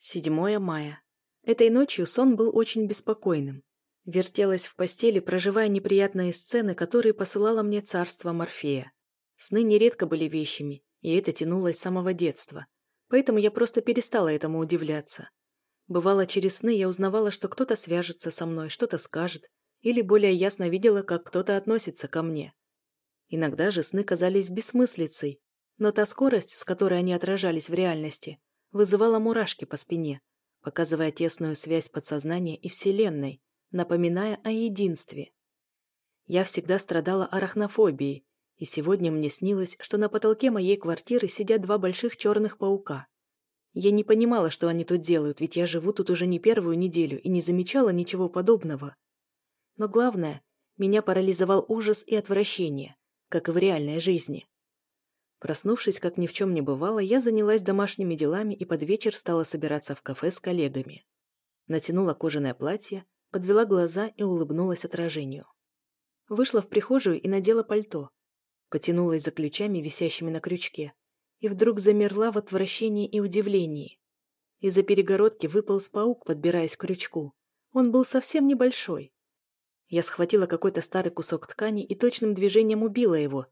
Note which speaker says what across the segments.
Speaker 1: 7 мая. Этой ночью сон был очень беспокойным. Вертелась в постели, проживая неприятные сцены, которые посылало мне царство Морфея. Сны нередко были вещами, и это тянулось с самого детства. Поэтому я просто перестала этому удивляться. Бывало, через сны я узнавала, что кто-то свяжется со мной, что-то скажет, или более ясно видела, как кто-то относится ко мне. Иногда же сны казались бессмыслицей, но та скорость, с которой они отражались в реальности, вызывала мурашки по спине, показывая тесную связь подсознания и Вселенной, напоминая о единстве. Я всегда страдала арахнофобией, и сегодня мне снилось, что на потолке моей квартиры сидят два больших черных паука. Я не понимала, что они тут делают, ведь я живу тут уже не первую неделю и не замечала ничего подобного. Но главное, меня парализовал ужас и отвращение, как и в реальной жизни. Проснувшись, как ни в чем не бывало, я занялась домашними делами и под вечер стала собираться в кафе с коллегами. Натянула кожаное платье, подвела глаза и улыбнулась отражению. Вышла в прихожую и надела пальто. Потянулась за ключами, висящими на крючке, и вдруг замерла в отвращении и удивлении. Из-за перегородки выпал паук, подбираясь к крючку. Он был совсем небольшой. Я схватила какой-то старый кусок ткани и точным движением убила его,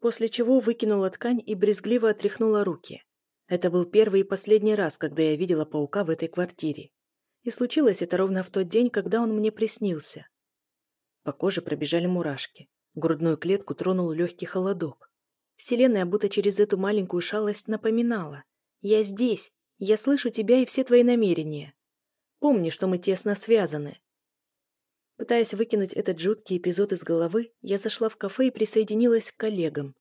Speaker 1: после чего выкинула ткань и брезгливо отряхнула руки. Это был первый и последний раз, когда я видела паука в этой квартире. И случилось это ровно в тот день, когда он мне приснился. По коже пробежали мурашки. Грудную клетку тронул легкий холодок. Вселенная, будто через эту маленькую шалость, напоминала. «Я здесь. Я слышу тебя и все твои намерения. Помни, что мы тесно связаны». Пытаясь выкинуть этот жуткий эпизод из головы, я зашла в кафе и присоединилась к коллегам.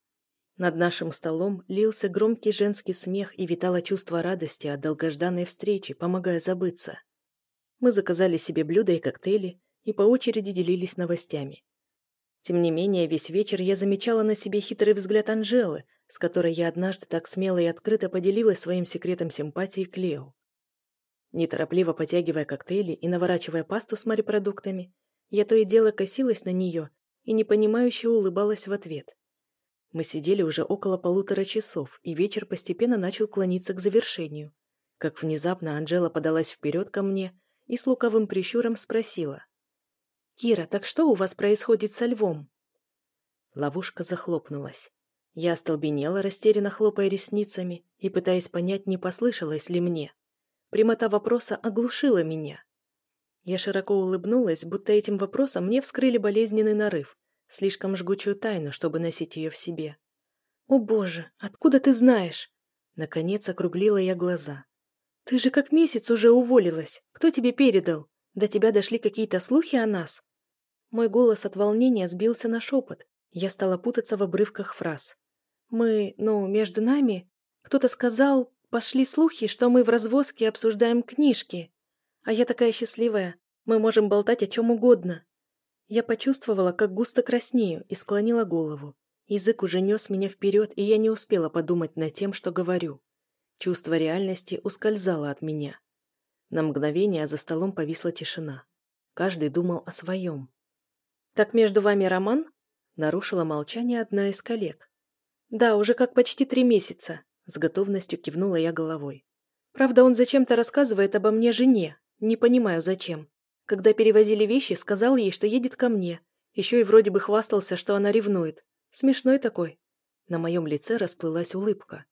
Speaker 1: Над нашим столом лился громкий женский смех и витало чувство радости от долгожданной встречи, помогая забыться. Мы заказали себе блюда и коктейли и по очереди делились новостями. Тем не менее, весь вечер я замечала на себе хитрый взгляд Анжелы, с которой я однажды так смело и открыто поделилась своим секретом симпатии к Лео. Неторопливо потягивая коктейли и наворачивая пасту с морепродуктами, я то и дело косилась на нее и непонимающе улыбалась в ответ. Мы сидели уже около полутора часов, и вечер постепенно начал клониться к завершению. Как внезапно Анжела подалась вперед ко мне и с луковым прищуром спросила. «Кира, так что у вас происходит со львом?» Ловушка захлопнулась. Я остолбенела, растерянно хлопая ресницами и пытаясь понять, не послышалось ли мне. Прямота вопроса оглушила меня. Я широко улыбнулась, будто этим вопросом мне вскрыли болезненный нарыв, слишком жгучую тайну, чтобы носить ее в себе. «О боже, откуда ты знаешь?» Наконец округлила я глаза. «Ты же как месяц уже уволилась. Кто тебе передал? До тебя дошли какие-то слухи о нас?» Мой голос от волнения сбился на шепот. Я стала путаться в обрывках фраз. «Мы, ну, между нами...» Кто-то сказал, пошли слухи, что мы в развозке обсуждаем книжки. А я такая счастливая. Мы можем болтать о чем угодно. Я почувствовала, как густо краснею, и склонила голову. Язык уже нес меня вперед, и я не успела подумать над тем, что говорю. Чувство реальности ускользало от меня. На мгновение за столом повисла тишина. Каждый думал о своем. «Так между вами роман?» Нарушила молчание одна из коллег. «Да, уже как почти три месяца», с готовностью кивнула я головой. «Правда, он зачем-то рассказывает обо мне жене. Не понимаю, зачем. Когда перевозили вещи, сказал ей, что едет ко мне. Еще и вроде бы хвастался, что она ревнует. Смешной такой». На моем лице расплылась улыбка.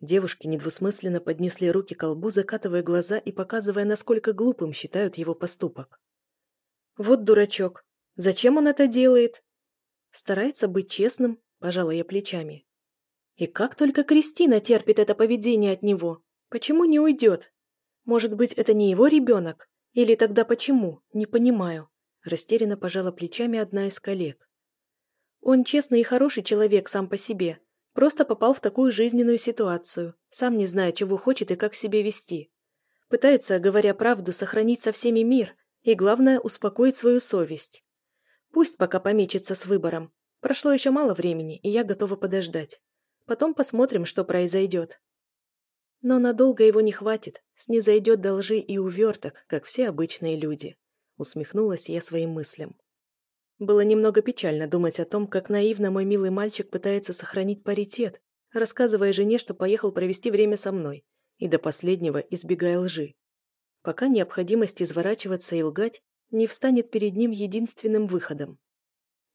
Speaker 1: Девушки недвусмысленно поднесли руки к колбу, закатывая глаза и показывая, насколько глупым считают его поступок. «Вот дурачок. Зачем он это делает?» «Старается быть честным», – пожала я плечами. «И как только Кристина терпит это поведение от него? Почему не уйдет? Может быть, это не его ребенок? Или тогда почему? Не понимаю». Растерянно пожала плечами одна из коллег. «Он честный и хороший человек сам по себе», Просто попал в такую жизненную ситуацию, сам не зная, чего хочет и как себя вести. Пытается, говоря правду, сохранить со всеми мир и, главное, успокоить свою совесть. Пусть пока помечется с выбором. Прошло еще мало времени, и я готова подождать. Потом посмотрим, что произойдет. Но надолго его не хватит, снизойдет до лжи и уверток, как все обычные люди. Усмехнулась я своим мыслям. Было немного печально думать о том, как наивно мой милый мальчик пытается сохранить паритет, рассказывая жене, что поехал провести время со мной, и до последнего избегая лжи. Пока необходимость изворачиваться и лгать не встанет перед ним единственным выходом.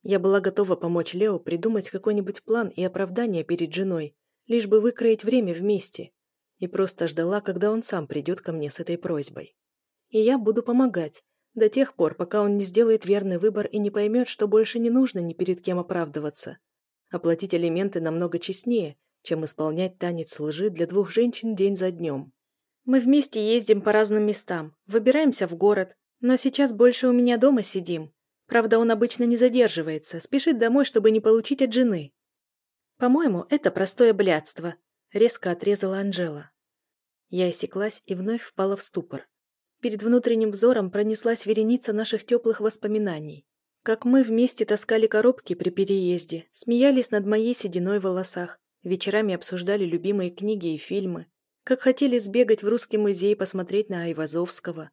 Speaker 1: Я была готова помочь Лео придумать какой-нибудь план и оправдание перед женой, лишь бы выкроить время вместе, и просто ждала, когда он сам придет ко мне с этой просьбой. И я буду помогать, до тех пор, пока он не сделает верный выбор и не поймет, что больше не нужно ни перед кем оправдываться. Оплатить алименты намного честнее, чем исполнять танец лжи для двух женщин день за днем. Мы вместе ездим по разным местам, выбираемся в город, но сейчас больше у меня дома сидим. Правда, он обычно не задерживается, спешит домой, чтобы не получить от жены. По-моему, это простое блядство, резко отрезала Анжела. Я осеклась и вновь впала в ступор. Перед внутренним взором пронеслась вереница наших теплых воспоминаний. Как мы вместе таскали коробки при переезде, смеялись над моей сединой в волосах, вечерами обсуждали любимые книги и фильмы, как хотели сбегать в русский музей посмотреть на Айвазовского,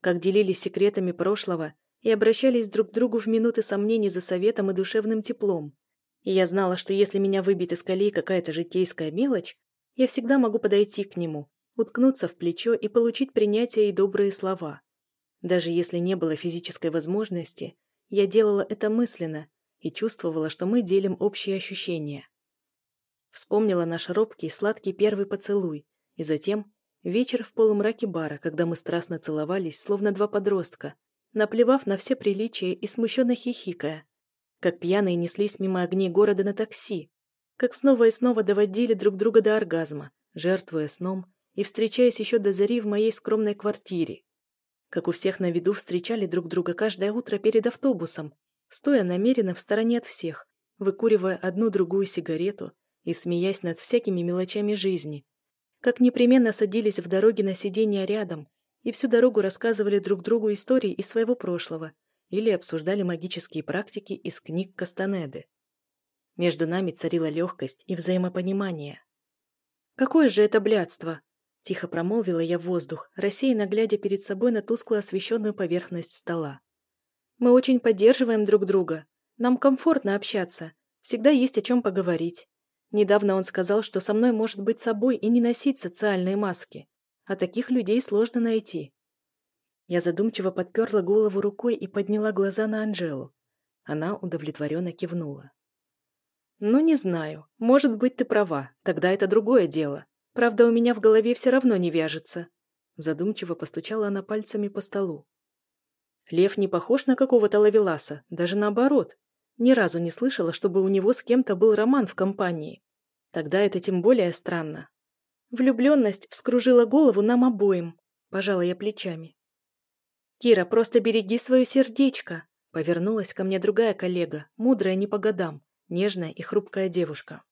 Speaker 1: как делились секретами прошлого и обращались друг к другу в минуты сомнений за советом и душевным теплом. И я знала, что если меня выбьет из колеи какая-то житейская мелочь, я всегда могу подойти к нему, уткнуться в плечо и получить принятие и добрые слова. Даже если не было физической возможности, я делала это мысленно и чувствовала, что мы делим общие ощущения. Вспомнила наш робкий, сладкий первый поцелуй, и затем вечер в полумраке бара, когда мы страстно целовались, словно два подростка, наплевав на все приличия и смущенно хихикая, как пьяные неслись мимо огней города на такси, как снова и снова доводили друг друга до оргазма, жертвуя сном и встречаясь еще до зари в моей скромной квартире. Как у всех на виду встречали друг друга каждое утро перед автобусом, стоя намеренно в стороне от всех, выкуривая одну-другую сигарету и смеясь над всякими мелочами жизни. Как непременно садились в дороге на сиденье рядом и всю дорогу рассказывали друг другу истории из своего прошлого или обсуждали магические практики из книг Кастанеды. Между нами царила легкость и взаимопонимание. «Какое же это блядство!» Тихо промолвила я в воздух, рассеянно глядя перед собой на тускло освещенную поверхность стола. «Мы очень поддерживаем друг друга. Нам комфортно общаться. Всегда есть о чем поговорить. Недавно он сказал, что со мной может быть собой и не носить социальные маски. А таких людей сложно найти». Я задумчиво подперла голову рукой и подняла глаза на Анжелу. Она удовлетворенно кивнула. «Ну, не знаю. Может быть, ты права. Тогда это другое дело. Правда, у меня в голове все равно не вяжется. Задумчиво постучала она пальцами по столу. Лев не похож на какого-то лавеласа, даже наоборот. Ни разу не слышала, чтобы у него с кем-то был роман в компании. Тогда это тем более странно. Влюбленность вскружила голову нам обоим, пожала я плечами. «Кира, просто береги свое сердечко», повернулась ко мне другая коллега, мудрая не по годам, нежная и хрупкая девушка.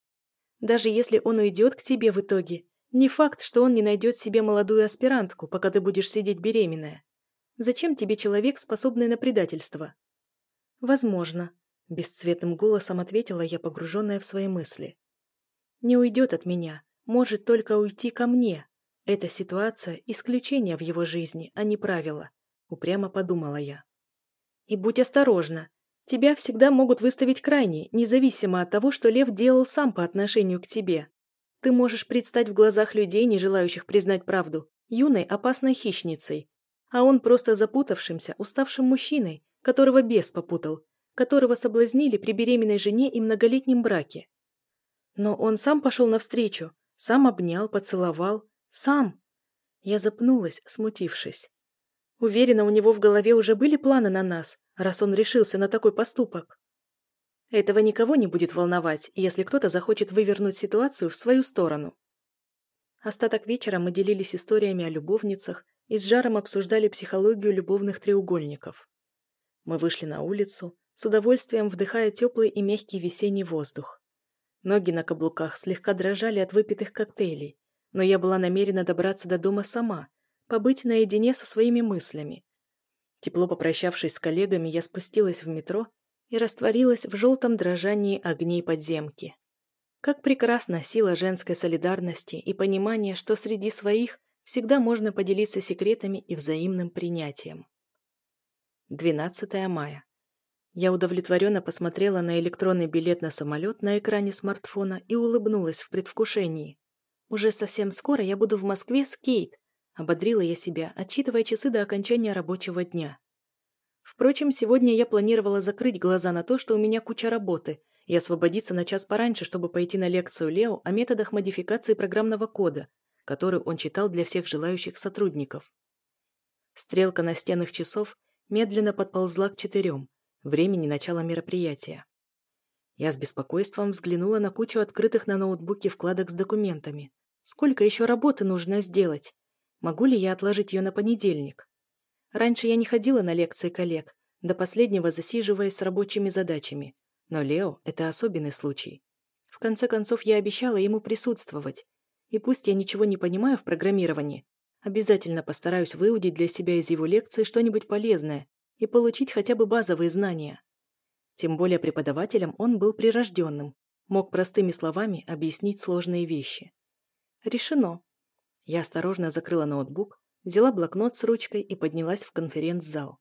Speaker 1: «Даже если он уйдет к тебе в итоге, не факт, что он не найдет себе молодую аспирантку, пока ты будешь сидеть беременная. Зачем тебе человек, способный на предательство? Возможно, бесцветным голосом ответила я, погруженная в свои мысли. Не уйдет от меня, может только уйти ко мне. Эта ситуация – исключение в его жизни, а не правило, упрямо подумала я. И будь осторожна. Тебя всегда могут выставить крайне, независимо от того, что Лев делал сам по отношению к тебе. Ты можешь предстать в глазах людей, не желающих признать правду, юной опасной хищницей, а он просто запутавшимся, уставшим мужчиной, которого бес попутал, которого соблазнили при беременной жене и многолетнем браке. Но он сам пошел навстречу, сам обнял, поцеловал, сам. Я запнулась, смутившись. Уверена, у него в голове уже были планы на нас, раз он решился на такой поступок. Этого никого не будет волновать, если кто-то захочет вывернуть ситуацию в свою сторону. Остаток вечера мы делились историями о любовницах и с жаром обсуждали психологию любовных треугольников. Мы вышли на улицу, с удовольствием вдыхая теплый и мягкий весенний воздух. Ноги на каблуках слегка дрожали от выпитых коктейлей, но я была намерена добраться до дома сама, побыть наедине со своими мыслями. Тепло попрощавшись с коллегами, я спустилась в метро и растворилась в желтом дрожании огней подземки. Как прекрасна сила женской солидарности и понимания, что среди своих всегда можно поделиться секретами и взаимным принятием. 12 мая. Я удовлетворенно посмотрела на электронный билет на самолет на экране смартфона и улыбнулась в предвкушении. Уже совсем скоро я буду в Москве с Кейт, ободрила я себя, отчитывая часы до окончания рабочего дня. Впрочем, сегодня я планировала закрыть глаза на то, что у меня куча работы, и освободиться на час пораньше, чтобы пойти на лекцию Лео о методах модификации программного кода, который он читал для всех желающих сотрудников. Стрелка на стенах часов медленно подползла к четырем, времени начала мероприятия. Я с беспокойством взглянула на кучу открытых на ноутбуке вкладок с документами. Сколько еще работы нужно сделать? Могу ли я отложить ее на понедельник? Раньше я не ходила на лекции коллег, до последнего засиживаясь с рабочими задачами. Но Лео – это особенный случай. В конце концов, я обещала ему присутствовать. И пусть я ничего не понимаю в программировании, обязательно постараюсь выудить для себя из его лекции что-нибудь полезное и получить хотя бы базовые знания. Тем более преподавателем он был прирожденным, мог простыми словами объяснить сложные вещи. Решено. Я осторожно закрыла ноутбук, взяла блокнот с ручкой и поднялась в конференц-зал.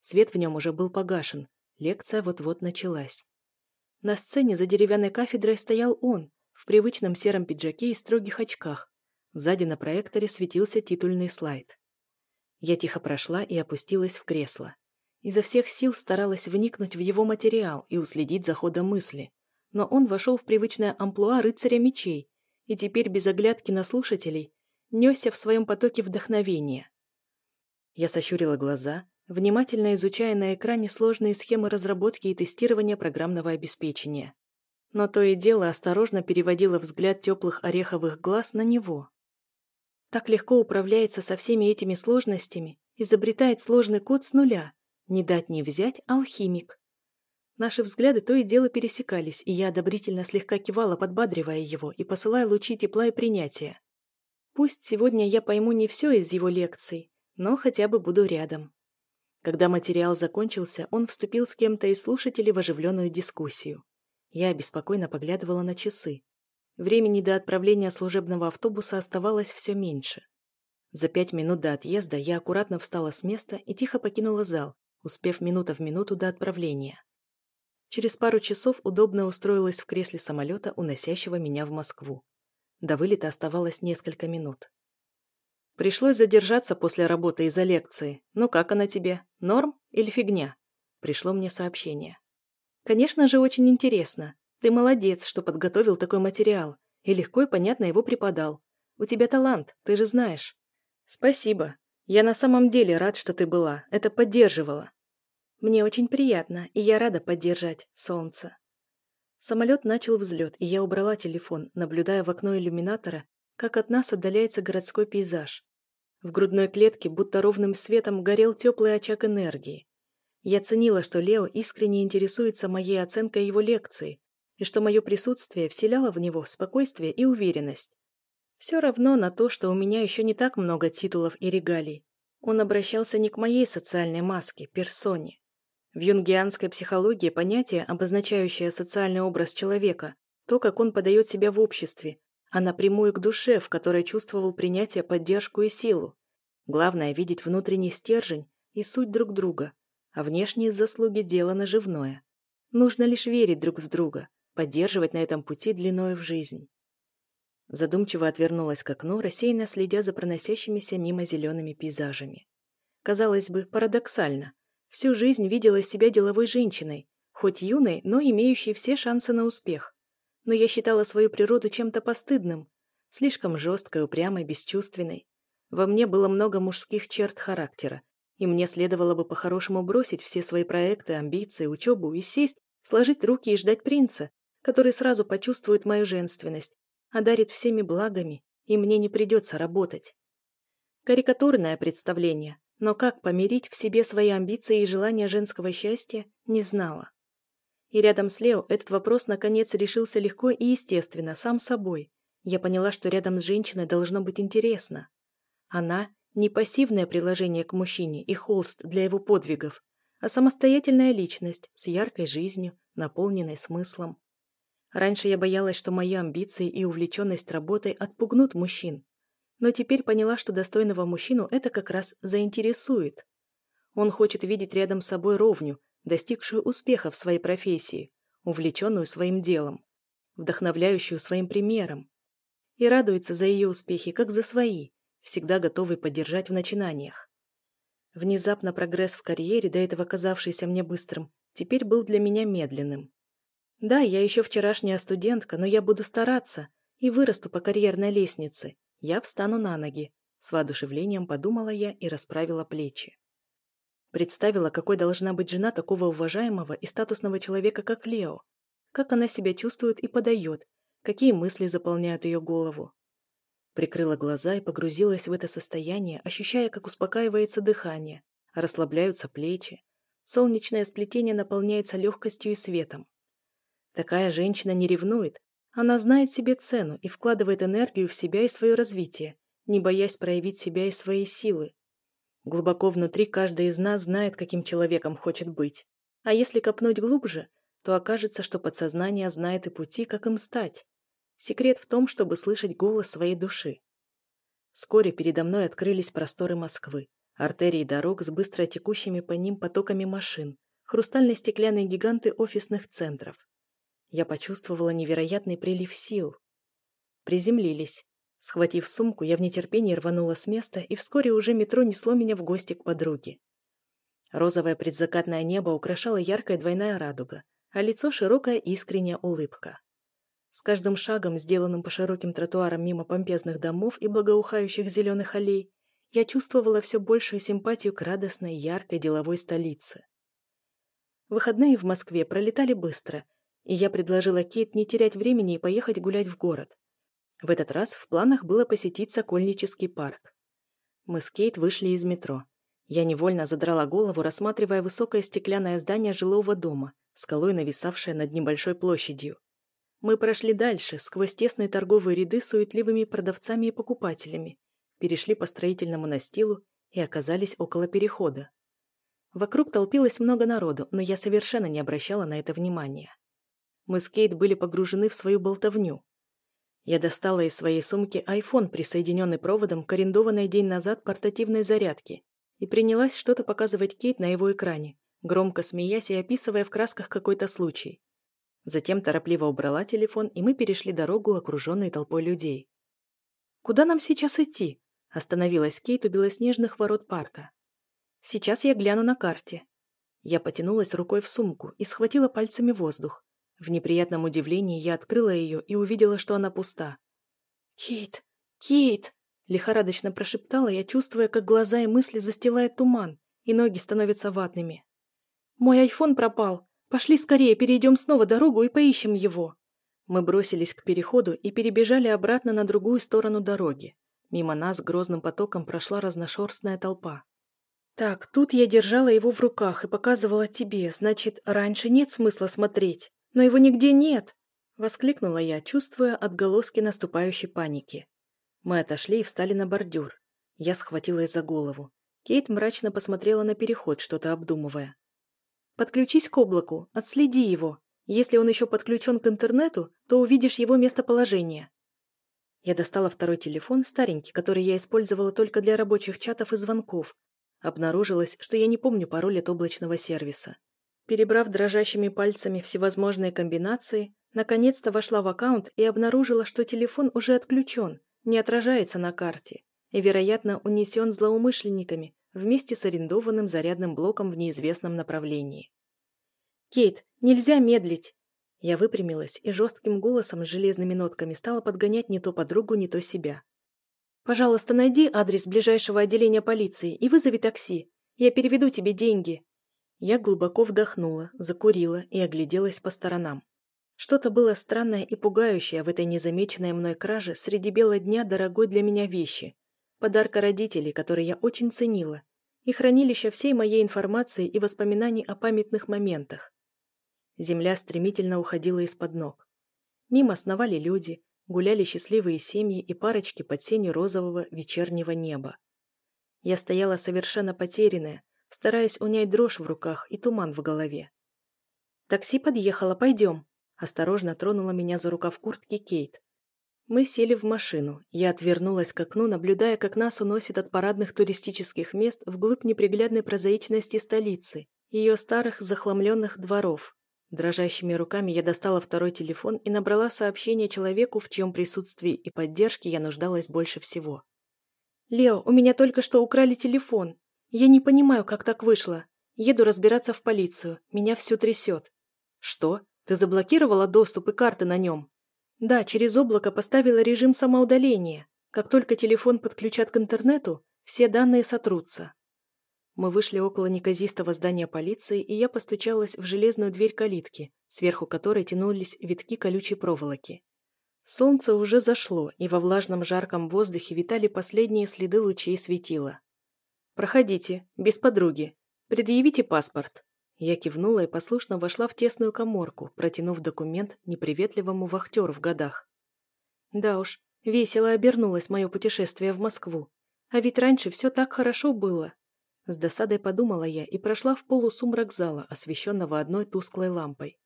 Speaker 1: Свет в нем уже был погашен, лекция вот-вот началась. На сцене за деревянной кафедрой стоял он, в привычном сером пиджаке и строгих очках. Сзади на проекторе светился титульный слайд. Я тихо прошла и опустилась в кресло. Изо всех сил старалась вникнуть в его материал и уследить за ходом мысли. Но он вошел в привычное амплуа рыцаря мечей и теперь без оглядки на слушателей несся в своем потоке вдохновения. Я сощурила глаза, внимательно изучая на экране сложные схемы разработки и тестирования программного обеспечения. Но то и дело осторожно переводила взгляд теплых ореховых глаз на него. Так легко управляется со всеми этими сложностями, изобретает сложный код с нуля, не дать не взять алхимик. Наши взгляды то и дело пересекались, и я одобрительно слегка кивала, подбадривая его и посылая лучи тепла и принятия. Пусть сегодня я пойму не все из его лекций, но хотя бы буду рядом. Когда материал закончился, он вступил с кем-то из слушателей в оживленную дискуссию. Я беспокойно поглядывала на часы. Времени до отправления служебного автобуса оставалось все меньше. За пять минут до отъезда я аккуратно встала с места и тихо покинула зал, успев минута в минуту до отправления. Через пару часов удобно устроилась в кресле самолета, уносящего меня в Москву. До вылета оставалось несколько минут. Пришлось задержаться после работы из-за лекции. Ну как она тебе? Норм или фигня? Пришло мне сообщение. Конечно же, очень интересно. Ты молодец, что подготовил такой материал. И легко и понятно его преподал. У тебя талант, ты же знаешь. Спасибо. Я на самом деле рад, что ты была. Это поддерживала. Мне очень приятно, и я рада поддержать солнце. Самолет начал взлет, и я убрала телефон, наблюдая в окно иллюминатора, как от нас отдаляется городской пейзаж. В грудной клетке будто ровным светом горел теплый очаг энергии. Я ценила, что Лео искренне интересуется моей оценкой его лекции, и что мое присутствие вселяло в него спокойствие и уверенность. Все равно на то, что у меня еще не так много титулов и регалий. Он обращался не к моей социальной маске, персоне. В юнгианской психологии понятие, обозначающее социальный образ человека, то, как он подает себя в обществе, а напрямую к душе, в которой чувствовал принятие, поддержку и силу. Главное – видеть внутренний стержень и суть друг друга, а внешние заслуги – дело наживное. Нужно лишь верить друг в друга, поддерживать на этом пути длиною в жизнь. Задумчиво отвернулась к окну, рассеянно следя за проносящимися мимо зелеными пейзажами. Казалось бы, парадоксально. Всю жизнь видела себя деловой женщиной, хоть юной, но имеющей все шансы на успех. Но я считала свою природу чем-то постыдным, слишком жесткой, упрямой, бесчувственной. Во мне было много мужских черт характера, и мне следовало бы по-хорошему бросить все свои проекты, амбиции, учебу и сесть, сложить руки и ждать принца, который сразу почувствует мою женственность, одарит всеми благами, и мне не придется работать. Карикатурное представление, но как помирить в себе свои амбиции и желания женского счастья, не знала. И рядом с Лео этот вопрос наконец решился легко и естественно, сам собой. Я поняла, что рядом с женщиной должно быть интересно. Она – не пассивное приложение к мужчине и холст для его подвигов, а самостоятельная личность с яркой жизнью, наполненной смыслом. Раньше я боялась, что мои амбиции и увлеченность работой отпугнут мужчин. Но теперь поняла, что достойного мужчину это как раз заинтересует. Он хочет видеть рядом с собой ровню, достигшую успеха в своей профессии, увлеченную своим делом, вдохновляющую своим примером. и радуется за ее успехи, как за свои, всегда готовый поддержать в начинаниях. Внезапно прогресс в карьере, до этого казавшийся мне быстрым, теперь был для меня медленным. Да, я еще вчерашняя студентка, но я буду стараться и вырасту по карьерной лестнице. Я встану на ноги. С воодушевлением подумала я и расправила плечи. Представила, какой должна быть жена такого уважаемого и статусного человека, как Лео. Как она себя чувствует и подает, какие мысли заполняют ее голову. Прикрыла глаза и погрузилась в это состояние, ощущая, как успокаивается дыхание, расслабляются плечи. Солнечное сплетение наполняется легкостью и светом. Такая женщина не ревнует, она знает себе цену и вкладывает энергию в себя и свое развитие, не боясь проявить себя и свои силы. Глубоко внутри каждый из нас знает, каким человеком хочет быть. А если копнуть глубже, то окажется, что подсознание знает и пути, как им стать. Секрет в том, чтобы слышать голос своей души. Вскоре передо мной открылись просторы Москвы, артерии дорог с быстро текущими по ним потоками машин, хрустально-стеклянные гиганты офисных центров. Я почувствовала невероятный прилив сил. Приземлились. Схватив сумку, я в нетерпении рванула с места, и вскоре уже метро несло меня в гости к подруге. Розовое предзакатное небо украшала яркая двойная радуга, а лицо широкая искренняя улыбка. С каждым шагом, сделанным по широким тротуарам мимо помпезных домов и благоухающих зеленых аллей, я чувствовала все большую симпатию к радостной, яркой деловой столице. Выходные в Москве пролетали быстро, и я предложила Кейт не терять времени и поехать гулять в город. В этот раз в планах было посетить Сокольнический парк. Мы с Кейт вышли из метро. Я невольно задрала голову, рассматривая высокое стеклянное здание жилого дома, скалой нависавшее над небольшой площадью. Мы прошли дальше, сквозь тесные торговые ряды с суетливыми продавцами и покупателями, перешли по строительному настилу и оказались около перехода. Вокруг толпилось много народу, но я совершенно не обращала на это внимания. Мы с Кейт были погружены в свою болтовню. Я достала из своей сумки iPhone, присоединенный проводом к арендованной день назад портативной зарядке, и принялась что-то показывать Кейт на его экране, громко смеясь и описывая в красках какой-то случай. Затем торопливо убрала телефон, и мы перешли дорогу, окруженной толпой людей. «Куда нам сейчас идти?» – остановилась Кейт у белоснежных ворот парка. «Сейчас я гляну на карте». Я потянулась рукой в сумку и схватила пальцами воздух, в неприятном удивлении я открыла ее и увидела, что она пуста. «Кейт! Кейт!» – лихорадочно прошептала я, чувствуя, как глаза и мысли застилает туман, и ноги становятся ватными. «Мой айфон пропал! Пошли скорее, перейдем снова дорогу и поищем его!» Мы бросились к переходу и перебежали обратно на другую сторону дороги. Мимо нас грозным потоком прошла разношерстная толпа. «Так, тут я держала его в руках и показывала тебе, значит, раньше нет смысла смотреть. Но его нигде нет!» — воскликнула я, чувствуя отголоски наступающей паники. Мы отошли и встали на бордюр. Я схватилась за голову. Кейт мрачно посмотрела на переход, что-то обдумывая. «Подключись к облаку, отследи его. Если он еще подключен к интернету, то увидишь его местоположение». Я достала второй телефон, старенький, который я использовала только для рабочих чатов и звонков. Обнаружилось, что я не помню пароль от облачного сервиса. Перебрав дрожащими пальцами всевозможные комбинации, наконец-то вошла в аккаунт и обнаружила, что телефон уже отключен, не отражается на карте и, вероятно, унесен злоумышленниками вместе с арендованным зарядным блоком в неизвестном направлении. «Кейт, нельзя медлить!» Я выпрямилась и жестким голосом с железными нотками стала подгонять не то подругу, не то себя. «Пожалуйста, найди адрес ближайшего отделения полиции и вызови такси. Я переведу тебе деньги». Я глубоко вдохнула, закурила и огляделась по сторонам. Что-то было странное и пугающее в этой незамеченной мной краже среди бела дня дорогой для меня вещи. Подарка родителей, который я очень ценила, и хранилище всей моей информации и воспоминаний о памятных моментах. Земля стремительно уходила из-под ног. Мимо сновали люди, гуляли счастливые семьи и парочки под сенью розового вечернего неба. Я стояла совершенно потерянная, стараясь унять дрожь в руках и туман в голове. «Такси подъехало, пойдем», – осторожно тронула меня за рукав куртки Кейт. Мы сели в машину, я отвернулась к окну, наблюдая, как нас уносит от парадных туристических мест вглубь неприглядной прозаичности столицы, ее старых захламленных дворов. Дрожащими руками я достала второй телефон и набрала сообщение человеку, в чьем присутствии и поддержке я нуждалась больше всего. «Лео, у меня только что украли телефон. Я не понимаю, как так вышло. Еду разбираться в полицию. Меня всю трясет». «Что? Ты заблокировала доступ и карты на нем?» «Да, через облако поставила режим самоудаления. Как только телефон подключат к интернету, все данные сотрутся». Мы вышли около неказистого здания полиции, и я постучалась в железную дверь калитки, сверху которой тянулись витки колючей проволоки. Солнце уже зашло, и во влажном жарком воздухе витали последние следы лучей светила. «Проходите, без подруги. Предъявите паспорт». Я кивнула и послушно вошла в тесную коморку, протянув документ неприветливому вахтеру в годах. Да уж, весело обернулось мое путешествие в Москву. А ведь раньше все так хорошо было. С досадой подумала я и прошла в полусумрак зала, освещенного одной тусклой лампой.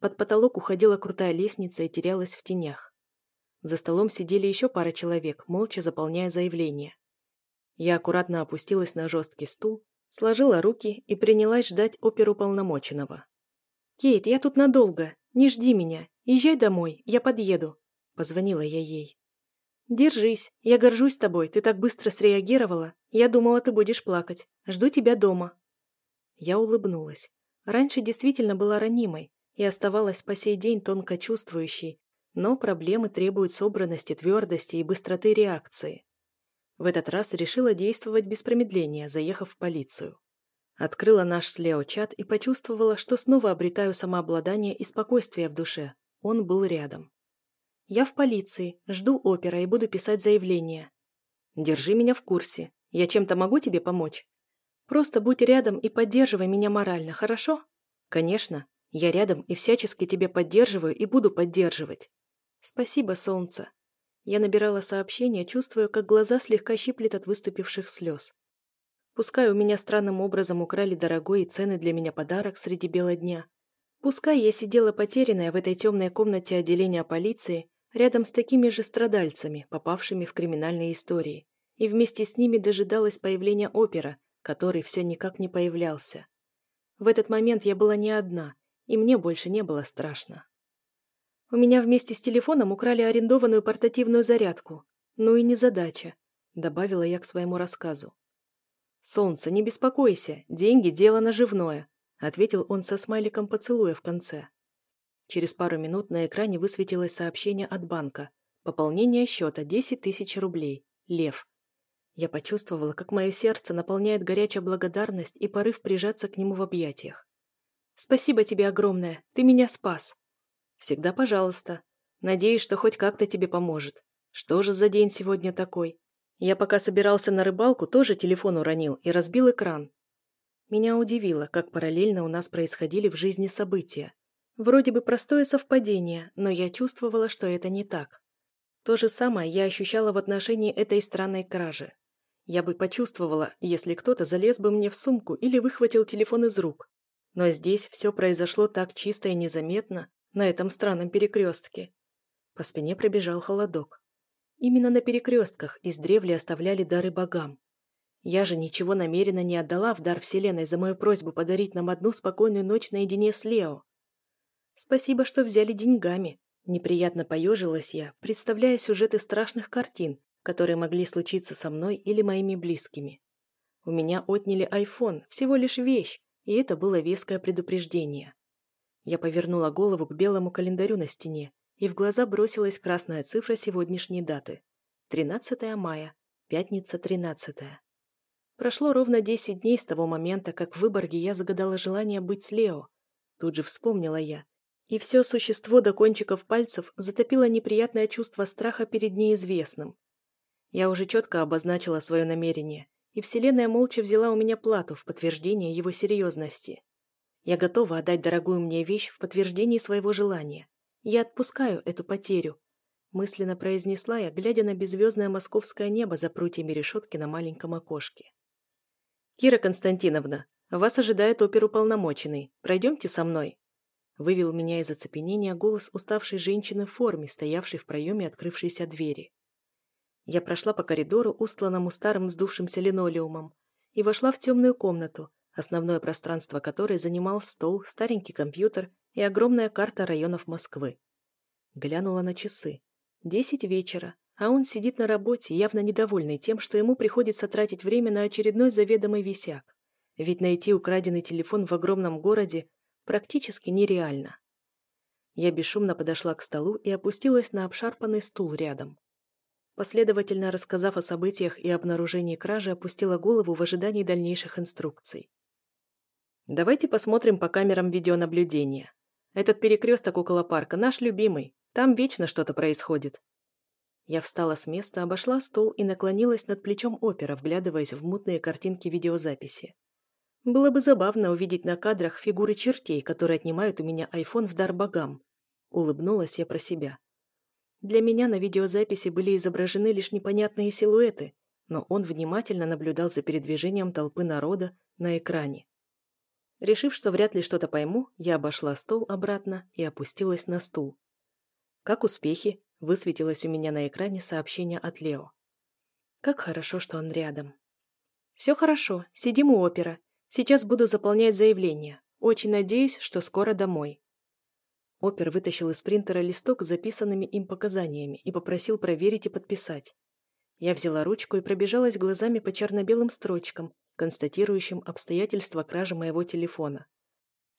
Speaker 1: Под потолок уходила крутая лестница и терялась в тенях. За столом сидели еще пара человек, молча заполняя заявление. Я аккуратно опустилась на жесткий стул, сложила руки и принялась ждать оперу полномоченного. «Кейт, я тут надолго. Не жди меня. Езжай домой, я подъеду», — позвонила я ей. «Держись, я горжусь тобой, ты так быстро среагировала. Я думала, ты будешь плакать. Жду тебя дома». Я улыбнулась. Раньше действительно была ранимой и оставалась по сей день тонко чувствующей, но проблемы требуют собранности, твердости и быстроты реакции. В этот раз решила действовать без промедления, заехав в полицию. Открыла наш с Лео чат и почувствовала, что снова обретаю самообладание и спокойствие в душе. Он был рядом. Я в полиции, жду опера и буду писать заявление. Держи меня в курсе. Я чем-то могу тебе помочь? Просто будь рядом и поддерживай меня морально, хорошо? Конечно. Я рядом и всячески тебе поддерживаю и буду поддерживать. Спасибо, солнце. Я набирала сообщение, чувствуя, как глаза слегка щиплет от выступивших слез. Пускай у меня странным образом украли дорогой и ценный для меня подарок среди бела дня. Пускай я сидела потерянная в этой темной комнате отделения полиции рядом с такими же страдальцами, попавшими в криминальные истории, и вместе с ними дожидалась появления опера, который все никак не появлялся. В этот момент я была не одна, и мне больше не было страшно. У меня вместе с телефоном украли арендованную портативную зарядку. Ну и незадача, добавила я к своему рассказу. «Солнце, не беспокойся, деньги – дело наживное», ответил он со смайликом поцелуя в конце. Через пару минут на экране высветилось сообщение от банка. Пополнение счета 10 тысяч рублей. Лев. Я почувствовала, как мое сердце наполняет горячая благодарность и порыв прижаться к нему в объятиях. «Спасибо тебе огромное, ты меня спас!» «Всегда пожалуйста. Надеюсь, что хоть как-то тебе поможет. Что же за день сегодня такой?» Я пока собирался на рыбалку, тоже телефон уронил и разбил экран. Меня удивило, как параллельно у нас происходили в жизни события. Вроде бы простое совпадение, но я чувствовала, что это не так. То же самое я ощущала в отношении этой странной кражи. Я бы почувствовала, если кто-то залез бы мне в сумку или выхватил телефон из рук. Но здесь все произошло так чисто и незаметно, на этом странном перекрестке. По спине пробежал холодок. Именно на перекрестках издревле оставляли дары богам. Я же ничего намеренно не отдала в дар Вселенной за мою просьбу подарить нам одну спокойную ночь наедине с Лео. Спасибо, что взяли деньгами. Неприятно поежилась я, представляя сюжеты страшных картин, которые могли случиться со мной или моими близкими. У меня отняли айфон, всего лишь вещь, и это было веское предупреждение. Я повернула голову к белому календарю на стене, и в глаза бросилась красная цифра сегодняшней даты. 13 мая, пятница 13. Прошло ровно 10 дней с того момента, как в Выборге я загадала желание быть с Лео. Тут же вспомнила я, и все существо до кончиков пальцев затопило неприятное чувство страха перед неизвестным. Я уже четко обозначила свое намерение, и Вселенная молча взяла у меня плату в подтверждение его серьезности. Я готова отдать дорогую мне вещь в подтверждении своего желания. Я отпускаю эту потерю, мысленно произнесла я, глядя на беззвездное московское небо за прутьями решетки на маленьком окошке. «Кира Константиновна, вас ожидает оперуполномоченный. Пройдемте со мной», Вывел меня из оцепенения голос уставшей женщины в форме, стоявшей в проеме открывшейся двери. Я прошла по коридору, устланному старым вздувшимся линолеумом, и вошла в темную комнату, основное пространство которой занимал стол, старенький компьютер и огромная карта районов Москвы. Глянула на часы. Десять вечера, а он сидит на работе, явно недовольный тем, что ему приходится тратить время на очередной заведомый висяк. Ведь найти украденный телефон в огромном городе практически нереально. Я бесшумно подошла к столу и опустилась на обшарпанный стул рядом. Последовательно рассказав о событиях и обнаружении кражи, опустила голову в ожидании дальнейших инструкций. «Давайте посмотрим по камерам видеонаблюдения. Этот перекресток около парка наш любимый. Там вечно что-то происходит». Я встала с места, обошла стол и наклонилась над плечом опера, вглядываясь в мутные картинки видеозаписи. Было бы забавно увидеть на кадрах фигуры чертей, которые отнимают у меня айфон в дар богам. Улыбнулась я про себя. Для меня на видеозаписи были изображены лишь непонятные силуэты, но он внимательно наблюдал за передвижением толпы народа на экране. Решив, что вряд ли что-то пойму, я обошла стол обратно и опустилась на стул. «Как успехи?» – высветилось у меня на экране сообщение от Лео. «Как хорошо, что он рядом». «Все хорошо, сидим у опера. Сейчас буду заполнять заявление. Очень надеюсь, что скоро домой. Опер вытащил из принтера листок с записанными им показаниями и попросил проверить и подписать. Я взяла ручку и пробежалась глазами по черно-белым строчкам, констатирующим обстоятельства кражи моего телефона.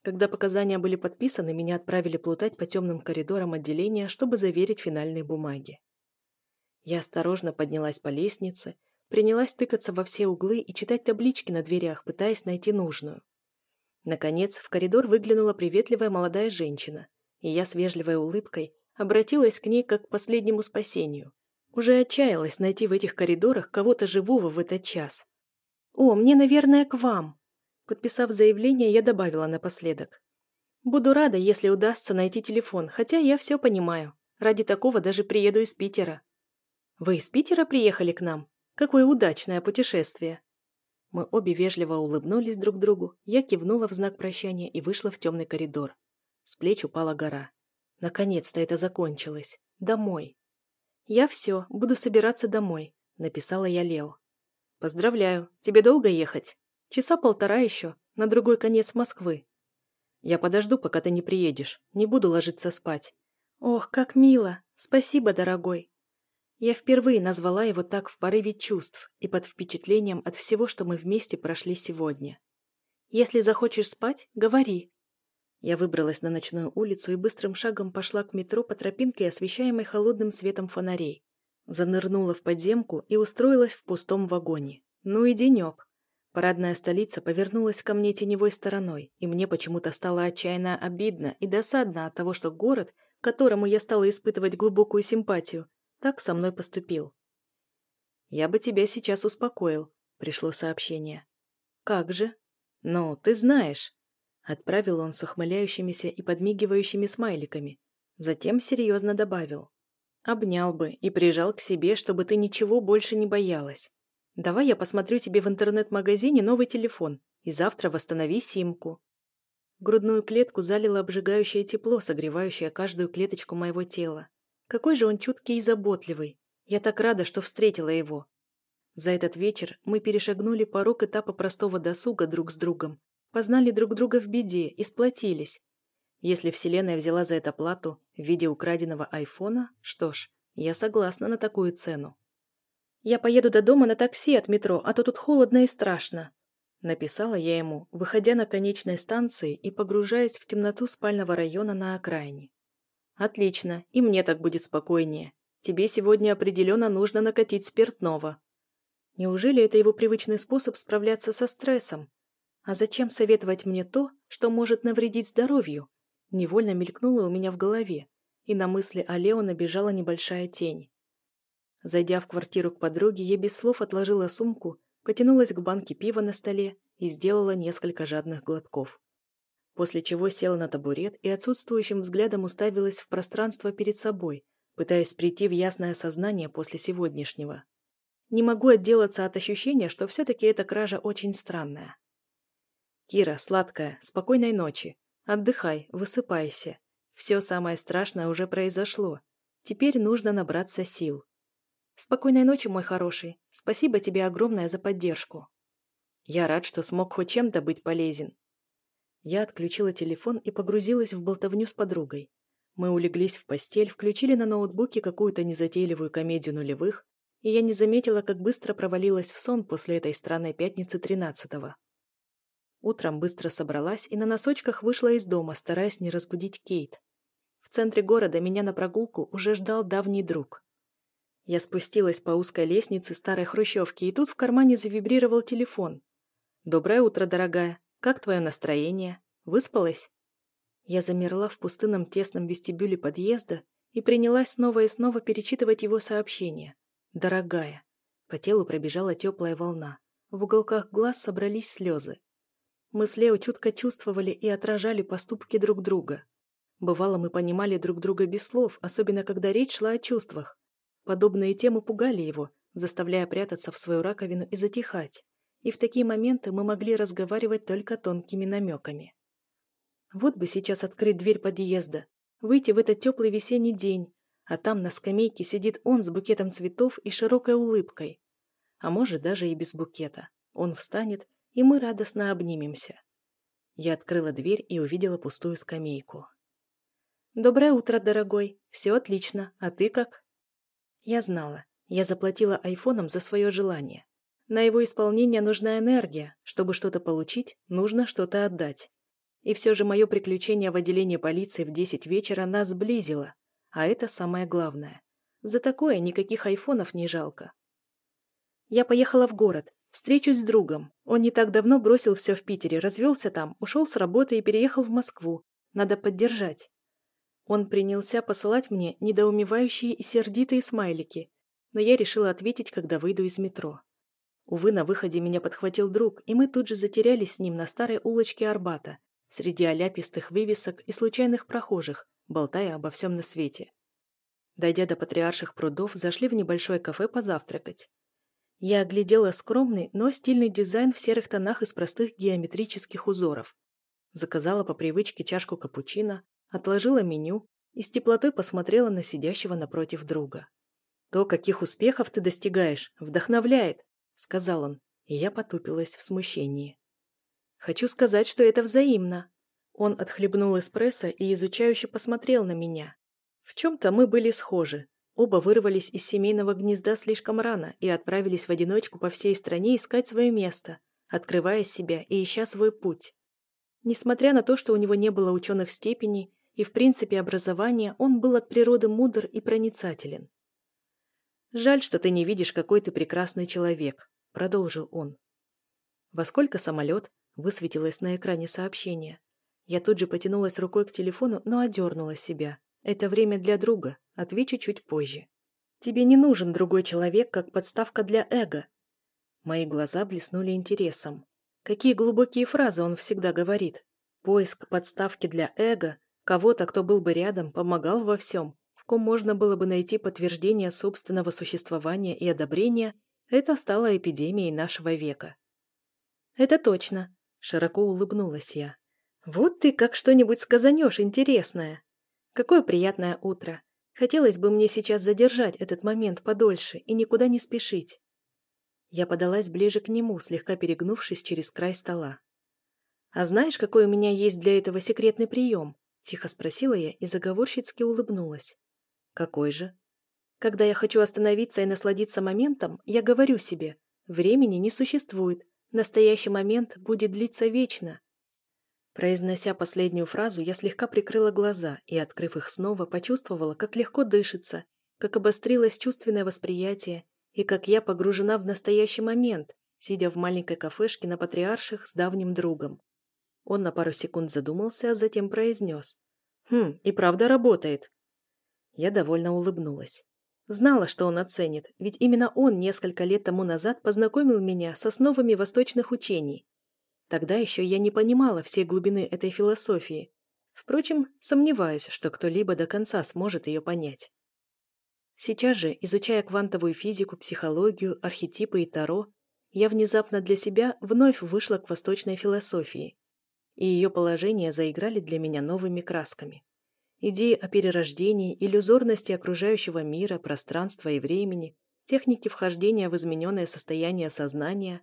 Speaker 1: Когда показания были подписаны, меня отправили плутать по темным коридорам отделения, чтобы заверить финальные бумаги. Я осторожно поднялась по лестнице, принялась тыкаться во все углы и читать таблички на дверях, пытаясь найти нужную. Наконец, в коридор выглянула приветливая молодая женщина, и я с вежливой улыбкой обратилась к ней как к последнему спасению. Уже отчаялась найти в этих коридорах кого-то живого в этот час. «О, мне, наверное, к вам!» Подписав заявление, я добавила напоследок. «Буду рада, если удастся найти телефон, хотя я все понимаю. Ради такого даже приеду из Питера». «Вы из Питера приехали к нам?» Какое удачное путешествие!» Мы обе вежливо улыбнулись друг другу, я кивнула в знак прощания и вышла в темный коридор. С плеч упала гора. Наконец-то это закончилось. Домой. «Я все, буду собираться домой», — написала я Лео. «Поздравляю. Тебе долго ехать? Часа полтора еще, на другой конец Москвы. Я подожду, пока ты не приедешь. Не буду ложиться спать». «Ох, как мило! Спасибо, дорогой!» Я впервые назвала его так в порыве чувств и под впечатлением от всего, что мы вместе прошли сегодня. «Если захочешь спать, говори». Я выбралась на ночную улицу и быстрым шагом пошла к метро по тропинке, освещаемой холодным светом фонарей. Занырнула в подземку и устроилась в пустом вагоне. Ну и денек. Парадная столица повернулась ко мне теневой стороной, и мне почему-то стало отчаянно обидно и досадно от того, что город, которому я стала испытывать глубокую симпатию, так со мной поступил. «Я бы тебя сейчас успокоил», — пришло сообщение. «Как же?» «Ну, ты знаешь», — отправил он с ухмыляющимися и подмигивающими смайликами. Затем серьезно добавил. «Обнял бы и прижал к себе, чтобы ты ничего больше не боялась. Давай я посмотрю тебе в интернет-магазине новый телефон и завтра восстанови симку». Грудную клетку залило обжигающее тепло, согревающее каждую клеточку моего тела. Какой же он чуткий и заботливый. Я так рада, что встретила его. За этот вечер мы перешагнули порог этапа простого досуга друг с другом, познали друг друга в беде и сплотились. Если Вселенная взяла за это плату в виде украденного айфона, что ж, я согласна на такую цену. «Я поеду до дома на такси от метро, а то тут холодно и страшно», написала я ему, выходя на конечной станции и погружаясь в темноту спального района на окраине. «Отлично, и мне так будет спокойнее. Тебе сегодня определенно нужно накатить спиртного». Неужели это его привычный способ справляться со стрессом? А зачем советовать мне то, что может навредить здоровью? Невольно мелькнуло у меня в голове, и на мысли о Лео набежала небольшая тень. Зайдя в квартиру к подруге, я без слов отложила сумку, потянулась к банке пива на столе и сделала несколько жадных глотков после чего села на табурет и отсутствующим взглядом уставилась в пространство перед собой, пытаясь прийти в ясное сознание после сегодняшнего. Не могу отделаться от ощущения, что все-таки эта кража очень странная. «Кира, сладкая, спокойной ночи. Отдыхай, высыпайся. Все самое страшное уже произошло. Теперь нужно набраться сил. Спокойной ночи, мой хороший. Спасибо тебе огромное за поддержку». Я рад, что смог хоть чем-то быть полезен. Я отключила телефон и погрузилась в болтовню с подругой. Мы улеглись в постель, включили на ноутбуке какую-то незатейливую комедию нулевых, и я не заметила, как быстро провалилась в сон после этой странной пятницы тринадцатого. Утром быстро собралась и на носочках вышла из дома, стараясь не разбудить Кейт. В центре города меня на прогулку уже ждал давний друг. Я спустилась по узкой лестнице старой хрущевки, и тут в кармане завибрировал телефон. «Доброе утро, дорогая. Как твое настроение? Выспалась?» Я замерла в пустынном тесном вестибюле подъезда и принялась снова и снова перечитывать его сообщение. «Дорогая». По телу пробежала теплая волна. В уголках глаз собрались слезы. Мы с Лео чутко чувствовали и отражали поступки друг друга. Бывало, мы понимали друг друга без слов, особенно когда речь шла о чувствах. Подобные темы пугали его, заставляя прятаться в свою раковину и затихать. И в такие моменты мы могли разговаривать только тонкими намеками. Вот бы сейчас открыть дверь подъезда, выйти в этот теплый весенний день, а там на скамейке сидит он с букетом цветов и широкой улыбкой. А может, даже и без букета. Он встанет, и мы радостно обнимемся. Я открыла дверь и увидела пустую скамейку. «Доброе утро, дорогой. Все отлично. А ты как?» Я знала. Я заплатила айфоном за свое желание. На его исполнение нужна энергия. Чтобы что-то получить, нужно что-то отдать. И все же мое приключение в отделении полиции в 10 вечера нас сблизило. А это самое главное. За такое никаких айфонов не жалко. Я поехала в город, встречусь с другом. Он не так давно бросил все в Питере, развелся там, ушел с работы и переехал в Москву. Надо поддержать. Он принялся посылать мне недоумевающие и сердитые смайлики, но я решила ответить, когда выйду из метро. Увы, на выходе меня подхватил друг, и мы тут же затерялись с ним на старой улочке Арбата, среди оляпистых вывесок и случайных прохожих, болтая обо всем на свете. Дойдя до патриарших прудов, зашли в небольшое кафе позавтракать. Я оглядела скромный, но стильный дизайн в серых тонах из простых геометрических узоров. Заказала по привычке чашку капучино, отложила меню и с теплотой посмотрела на сидящего напротив друга. «То, каких успехов ты достигаешь, вдохновляет», — сказал он, и я потупилась в смущении. «Хочу сказать, что это взаимно», он отхлебнул эспрессо и изучающе посмотрел на меня. В чем-то мы были схожи. Оба вырвались из семейного гнезда слишком рано и отправились в одиночку по всей стране искать свое место, открывая себя и ища свой путь. Несмотря на то, что у него не было ученых степеней и, в принципе, образования, он был от природы мудр и проницателен. «Жаль, что ты не видишь, какой ты прекрасный человек», — продолжил он. «Во сколько самолет?» — высветилось на экране сообщение. Я тут же потянулась рукой к телефону, но одернула себя. Это время для друга, отвечу чуть позже. Тебе не нужен другой человек, как подставка для эго. Мои глаза блеснули интересом. Какие глубокие фразы он всегда говорит. Поиск подставки для эго, кого-то, кто был бы рядом, помогал во всем, в ком можно было бы найти подтверждение собственного существования и одобрения, это стало эпидемией нашего века. «Это точно», — широко улыбнулась я. «Вот ты как что-нибудь сказанешь интересное. Какое приятное утро. Хотелось бы мне сейчас задержать этот момент подольше и никуда не спешить». Я подалась ближе к нему, слегка перегнувшись через край стола. «А знаешь, какой у меня есть для этого секретный прием?» – тихо спросила я и заговорщицки улыбнулась. «Какой же?» «Когда я хочу остановиться и насладиться моментом, я говорю себе, времени не существует, настоящий момент будет длиться вечно, Произнося последнюю фразу, я слегка прикрыла глаза и, открыв их снова, почувствовала, как легко дышится, как обострилось чувственное восприятие и как я погружена в настоящий момент, сидя в маленькой кафешке на Патриарших с давним другом. Он на пару секунд задумался, а затем произнес. «Хм, и правда работает». Я довольно улыбнулась. Знала, что он оценит, ведь именно он несколько лет тому назад познакомил меня с основами восточных учений, Тогда еще я не понимала всей глубины этой философии. Впрочем, сомневаюсь, что кто-либо до конца сможет ее понять. Сейчас же, изучая квантовую физику, психологию, архетипы и таро, я внезапно для себя вновь вышла к восточной философии, и ее положения заиграли для меня новыми красками. Идеи о перерождении, иллюзорности окружающего мира, пространства и времени, техники вхождения в измененное состояние сознания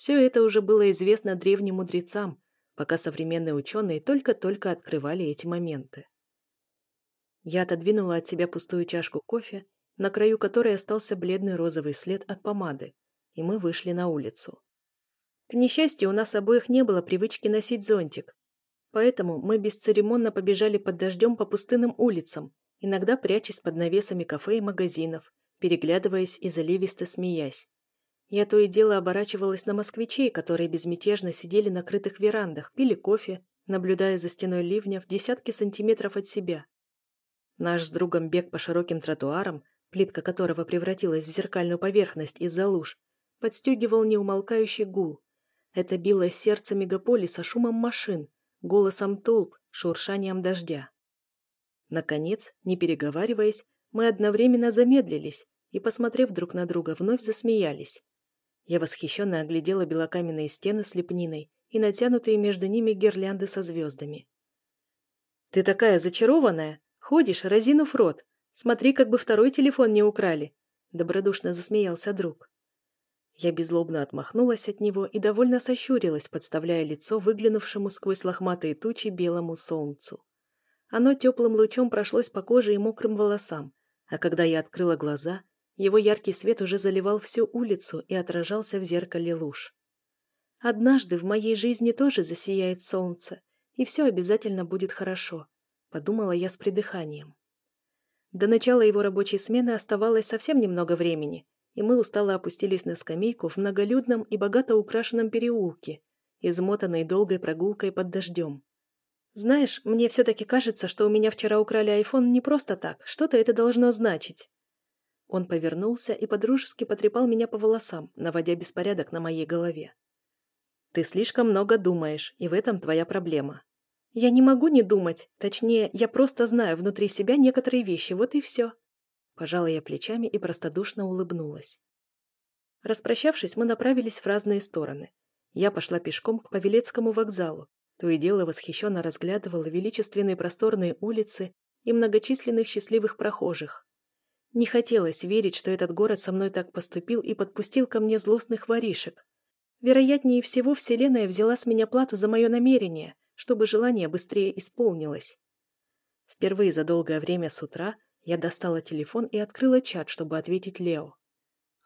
Speaker 1: Все это уже было известно древним мудрецам, пока современные ученые только-только открывали эти моменты. Я отодвинула от себя пустую чашку кофе, на краю которой остался бледный розовый след от помады, и мы вышли на улицу. К несчастью, у нас обоих не было привычки носить зонтик, поэтому мы бесцеремонно побежали под дождем по пустынным улицам, иногда прячась под навесами кафе и магазинов, переглядываясь и заливисто смеясь. Я то и дело оборачивалась на москвичей, которые безмятежно сидели на крытых верандах, пили кофе, наблюдая за стеной ливня в десятки сантиметров от себя. Наш с другом бег по широким тротуарам, плитка которого превратилась в зеркальную поверхность из-за луж, подстегивал неумолкающий гул. Это било сердце мегаполиса шумом машин, голосом толп, шуршанием дождя. Наконец, не переговариваясь, мы одновременно замедлились и, посмотрев друг на друга, вновь засмеялись. Я восхищенно оглядела белокаменные стены с лепниной и натянутые между ними гирлянды со звездами. «Ты такая зачарованная! Ходишь, разинув рот! Смотри, как бы второй телефон не украли!» Добродушно засмеялся друг. Я беззлобно отмахнулась от него и довольно сощурилась, подставляя лицо выглянувшему сквозь лохматые тучи белому солнцу. Оно теплым лучом прошлось по коже и мокрым волосам, а когда я открыла глаза, его яркий свет уже заливал всю улицу и отражался в зеркале луж. «Однажды в моей жизни тоже засияет солнце, и все обязательно будет хорошо», — подумала я с придыханием. До начала его рабочей смены оставалось совсем немного времени, и мы устало опустились на скамейку в многолюдном и богато украшенном переулке, измотанной долгой прогулкой под дождем. Знаешь, мне все-таки кажется, что у меня вчера украли айфон не просто так, что-то это должно значить. Он повернулся и подружески потрепал меня по волосам, наводя беспорядок на моей голове. Ты слишком много думаешь, и в этом твоя проблема. Я не могу не думать, точнее, я просто знаю внутри себя некоторые вещи, вот и все. Пожала я плечами и простодушно улыбнулась. Распрощавшись, мы направились в разные стороны. Я пошла пешком к Павелецкому вокзалу, то и дело восхищенно разглядывала величественные просторные улицы и многочисленных счастливых прохожих. Не хотелось верить, что этот город со мной так поступил и подпустил ко мне злостных воришек. Вероятнее всего, Вселенная взяла с меня плату за мое намерение, чтобы желание быстрее исполнилось. Впервые за долгое время с утра я достала телефон и открыла чат, чтобы ответить Лео.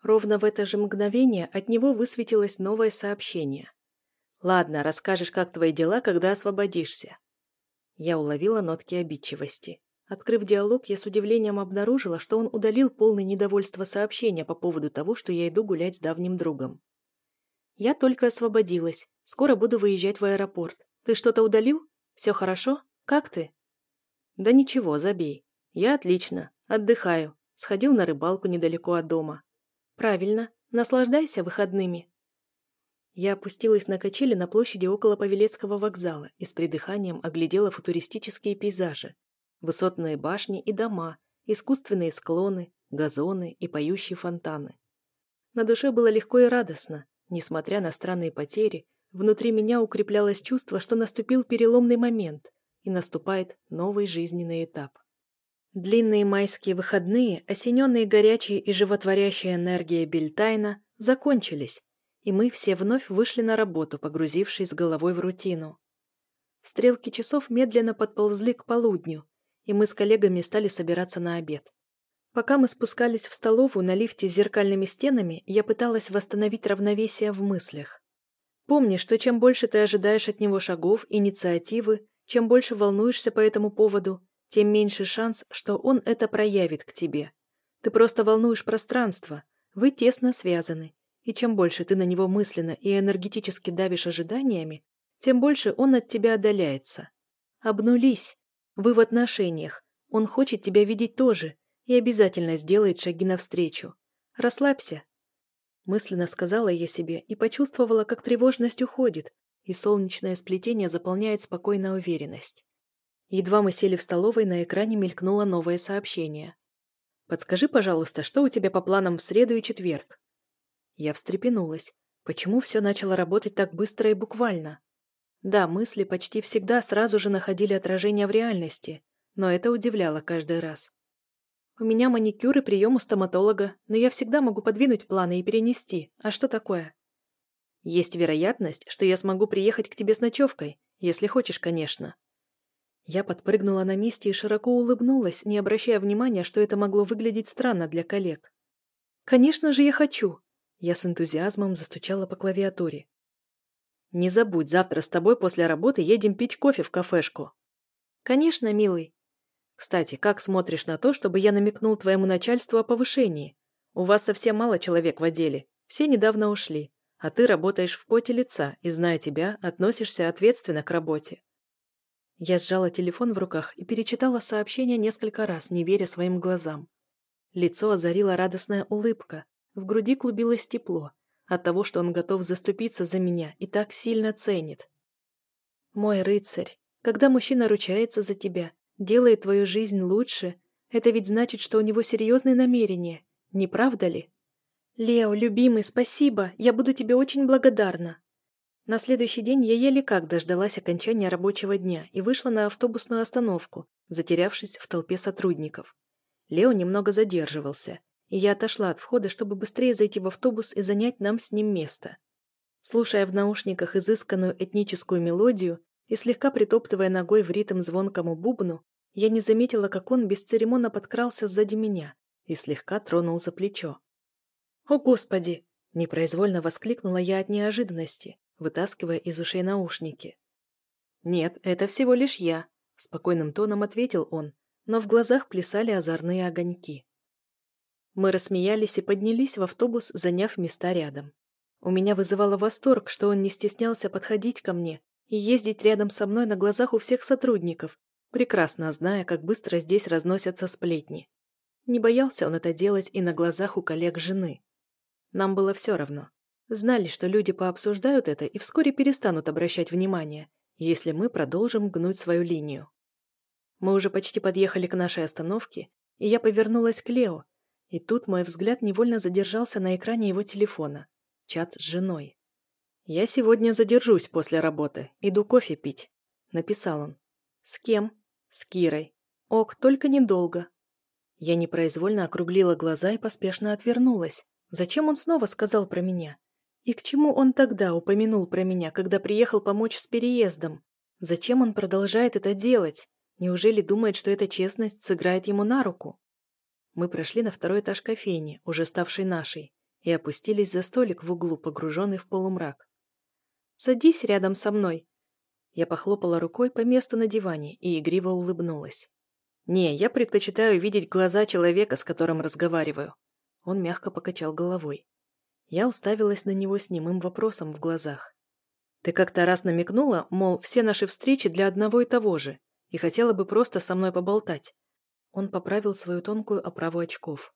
Speaker 1: Ровно в это же мгновение от него высветилось новое сообщение. Ладно, расскажешь, как твои дела, когда освободишься. Я уловила нотки обидчивости. Открыв диалог, я с удивлением обнаружила, что он удалил полное недовольство сообщения по поводу того, что я иду гулять с давним другом. «Я только освободилась. Скоро буду выезжать в аэропорт. Ты что-то удалил? Все хорошо? Как ты?» «Да ничего, забей. Я отлично. Отдыхаю. Сходил на рыбалку недалеко от дома». «Правильно. Наслаждайся выходными. Я опустилась на качели на площади около Павелецкого вокзала и с придыханием оглядела футуристические пейзажи. Высотные башни и дома, искусственные склоны, газоны и поющие фонтаны. На душе было легко и радостно. Несмотря на странные потери, внутри меня укреплялось чувство, что наступил переломный момент и наступает новый жизненный этап. Длинные майские выходные, осененные горячей и животворящей энергией Бельтайна, закончились, и мы все вновь вышли на работу, погрузившись головой в рутину. Стрелки часов медленно подползли к полудню, и мы с коллегами стали собираться на обед. Пока мы спускались в столовую на лифте с зеркальными стенами, я пыталась восстановить равновесие в мыслях. Помни, что чем больше ты ожидаешь от него шагов, инициативы, чем больше волнуешься по этому поводу, тем меньше шанс, что он это проявит к тебе. Ты просто волнуешь пространство, вы тесно связаны, и чем больше ты на него мысленно и энергетически давишь ожиданиями, тем больше он от тебя отдаляется. Обнулись. Вы в отношениях. Он хочет тебя видеть тоже и обязательно сделает шаги навстречу. Расслабься. Мысленно сказала я себе и почувствовала, как тревожность уходит, и солнечное сплетение заполняет спокойная уверенность. Едва мы сели в столовой, на экране мелькнуло новое сообщение. «Подскажи, пожалуйста, что у тебя по планам в среду и четверг?» Я встрепенулась. Почему все начало работать так быстро и буквально? Да, мысли почти всегда сразу же находили отражение в реальности, но это удивляло каждый раз. У меня маникюр и прием у стоматолога, но я всегда могу подвинуть планы и перенести. А что такое? Есть вероятность, что я смогу приехать к тебе с ночевкой, если хочешь, конечно. Я подпрыгнула на месте и широко улыбнулась, не обращая внимания, что это могло выглядеть странно для коллег. «Конечно же я хочу!» Я с энтузиазмом застучала по клавиатуре. «Не забудь, завтра с тобой после работы едем пить кофе в кафешку». «Конечно, милый». «Кстати, как смотришь на то, чтобы я намекнул твоему начальству о повышении? У вас совсем мало человек в отделе, все недавно ушли, а ты работаешь в поте лица и, зная тебя, относишься ответственно к работе». Я сжала телефон в руках и перечитала сообщение несколько раз, не веря своим глазам. Лицо озарила радостная улыбка, в груди клубилось тепло от того, что он готов заступиться за меня и так сильно ценит. «Мой рыцарь, когда мужчина ручается за тебя, делает твою жизнь лучше, это ведь значит, что у него серьезные намерения, не правда ли?» «Лео, любимый, спасибо, я буду тебе очень благодарна», на следующий день я еле как дождалась окончания рабочего дня и вышла на автобусную остановку, затерявшись в толпе сотрудников. Лео немного задерживался, и я отошла от входа, чтобы быстрее зайти в автобус и занять нам с ним место. Слушая в наушниках изысканную этническую мелодию и слегка притоптывая ногой в ритм звонкому бубну, я не заметила, как он бесцеремонно подкрался сзади меня и слегка тронул за плечо. «О, Господи!» – непроизвольно воскликнула я от неожиданности вытаскивая из ушей наушники. «Нет, это всего лишь я», – спокойным тоном ответил он, но в глазах плясали озорные огоньки. Мы рассмеялись и поднялись в автобус, заняв места рядом. У меня вызывало восторг, что он не стеснялся подходить ко мне и ездить рядом со мной на глазах у всех сотрудников, прекрасно зная, как быстро здесь разносятся сплетни. Не боялся он это делать и на глазах у коллег жены. Нам было все равно. Знали, что люди пообсуждают это и вскоре перестанут обращать внимание, если мы продолжим гнуть свою линию. Мы уже почти подъехали к нашей остановке, и я повернулась к Лео, и тут мой взгляд невольно задержался на экране его телефона. Чат с женой. «Я сегодня задержусь после работы. Иду кофе пить», — написал он. «С кем?» «С Кирой. Ок, только недолго». Я непроизвольно округлила глаза и поспешно отвернулась. Зачем он снова сказал про меня? И к чему он тогда упомянул про меня, когда приехал помочь с переездом? Зачем он продолжает это делать? Неужели думает, что эта честность сыграет ему на руку? Мы прошли на второй этаж кофейни, уже ставшей нашей, и опустились за столик в углу, погруженный в полумрак. «Садись рядом со мной». Я похлопала рукой по месту на диване и игриво улыбнулась. «Не, я предпочитаю видеть глаза человека, с которым разговариваю». Он мягко покачал головой. Я уставилась на него с немым вопросом в глазах. «Ты как-то раз намекнула, мол, все наши встречи для одного и того же, и хотела бы просто со мной поболтать». Он поправил свою тонкую оправу очков.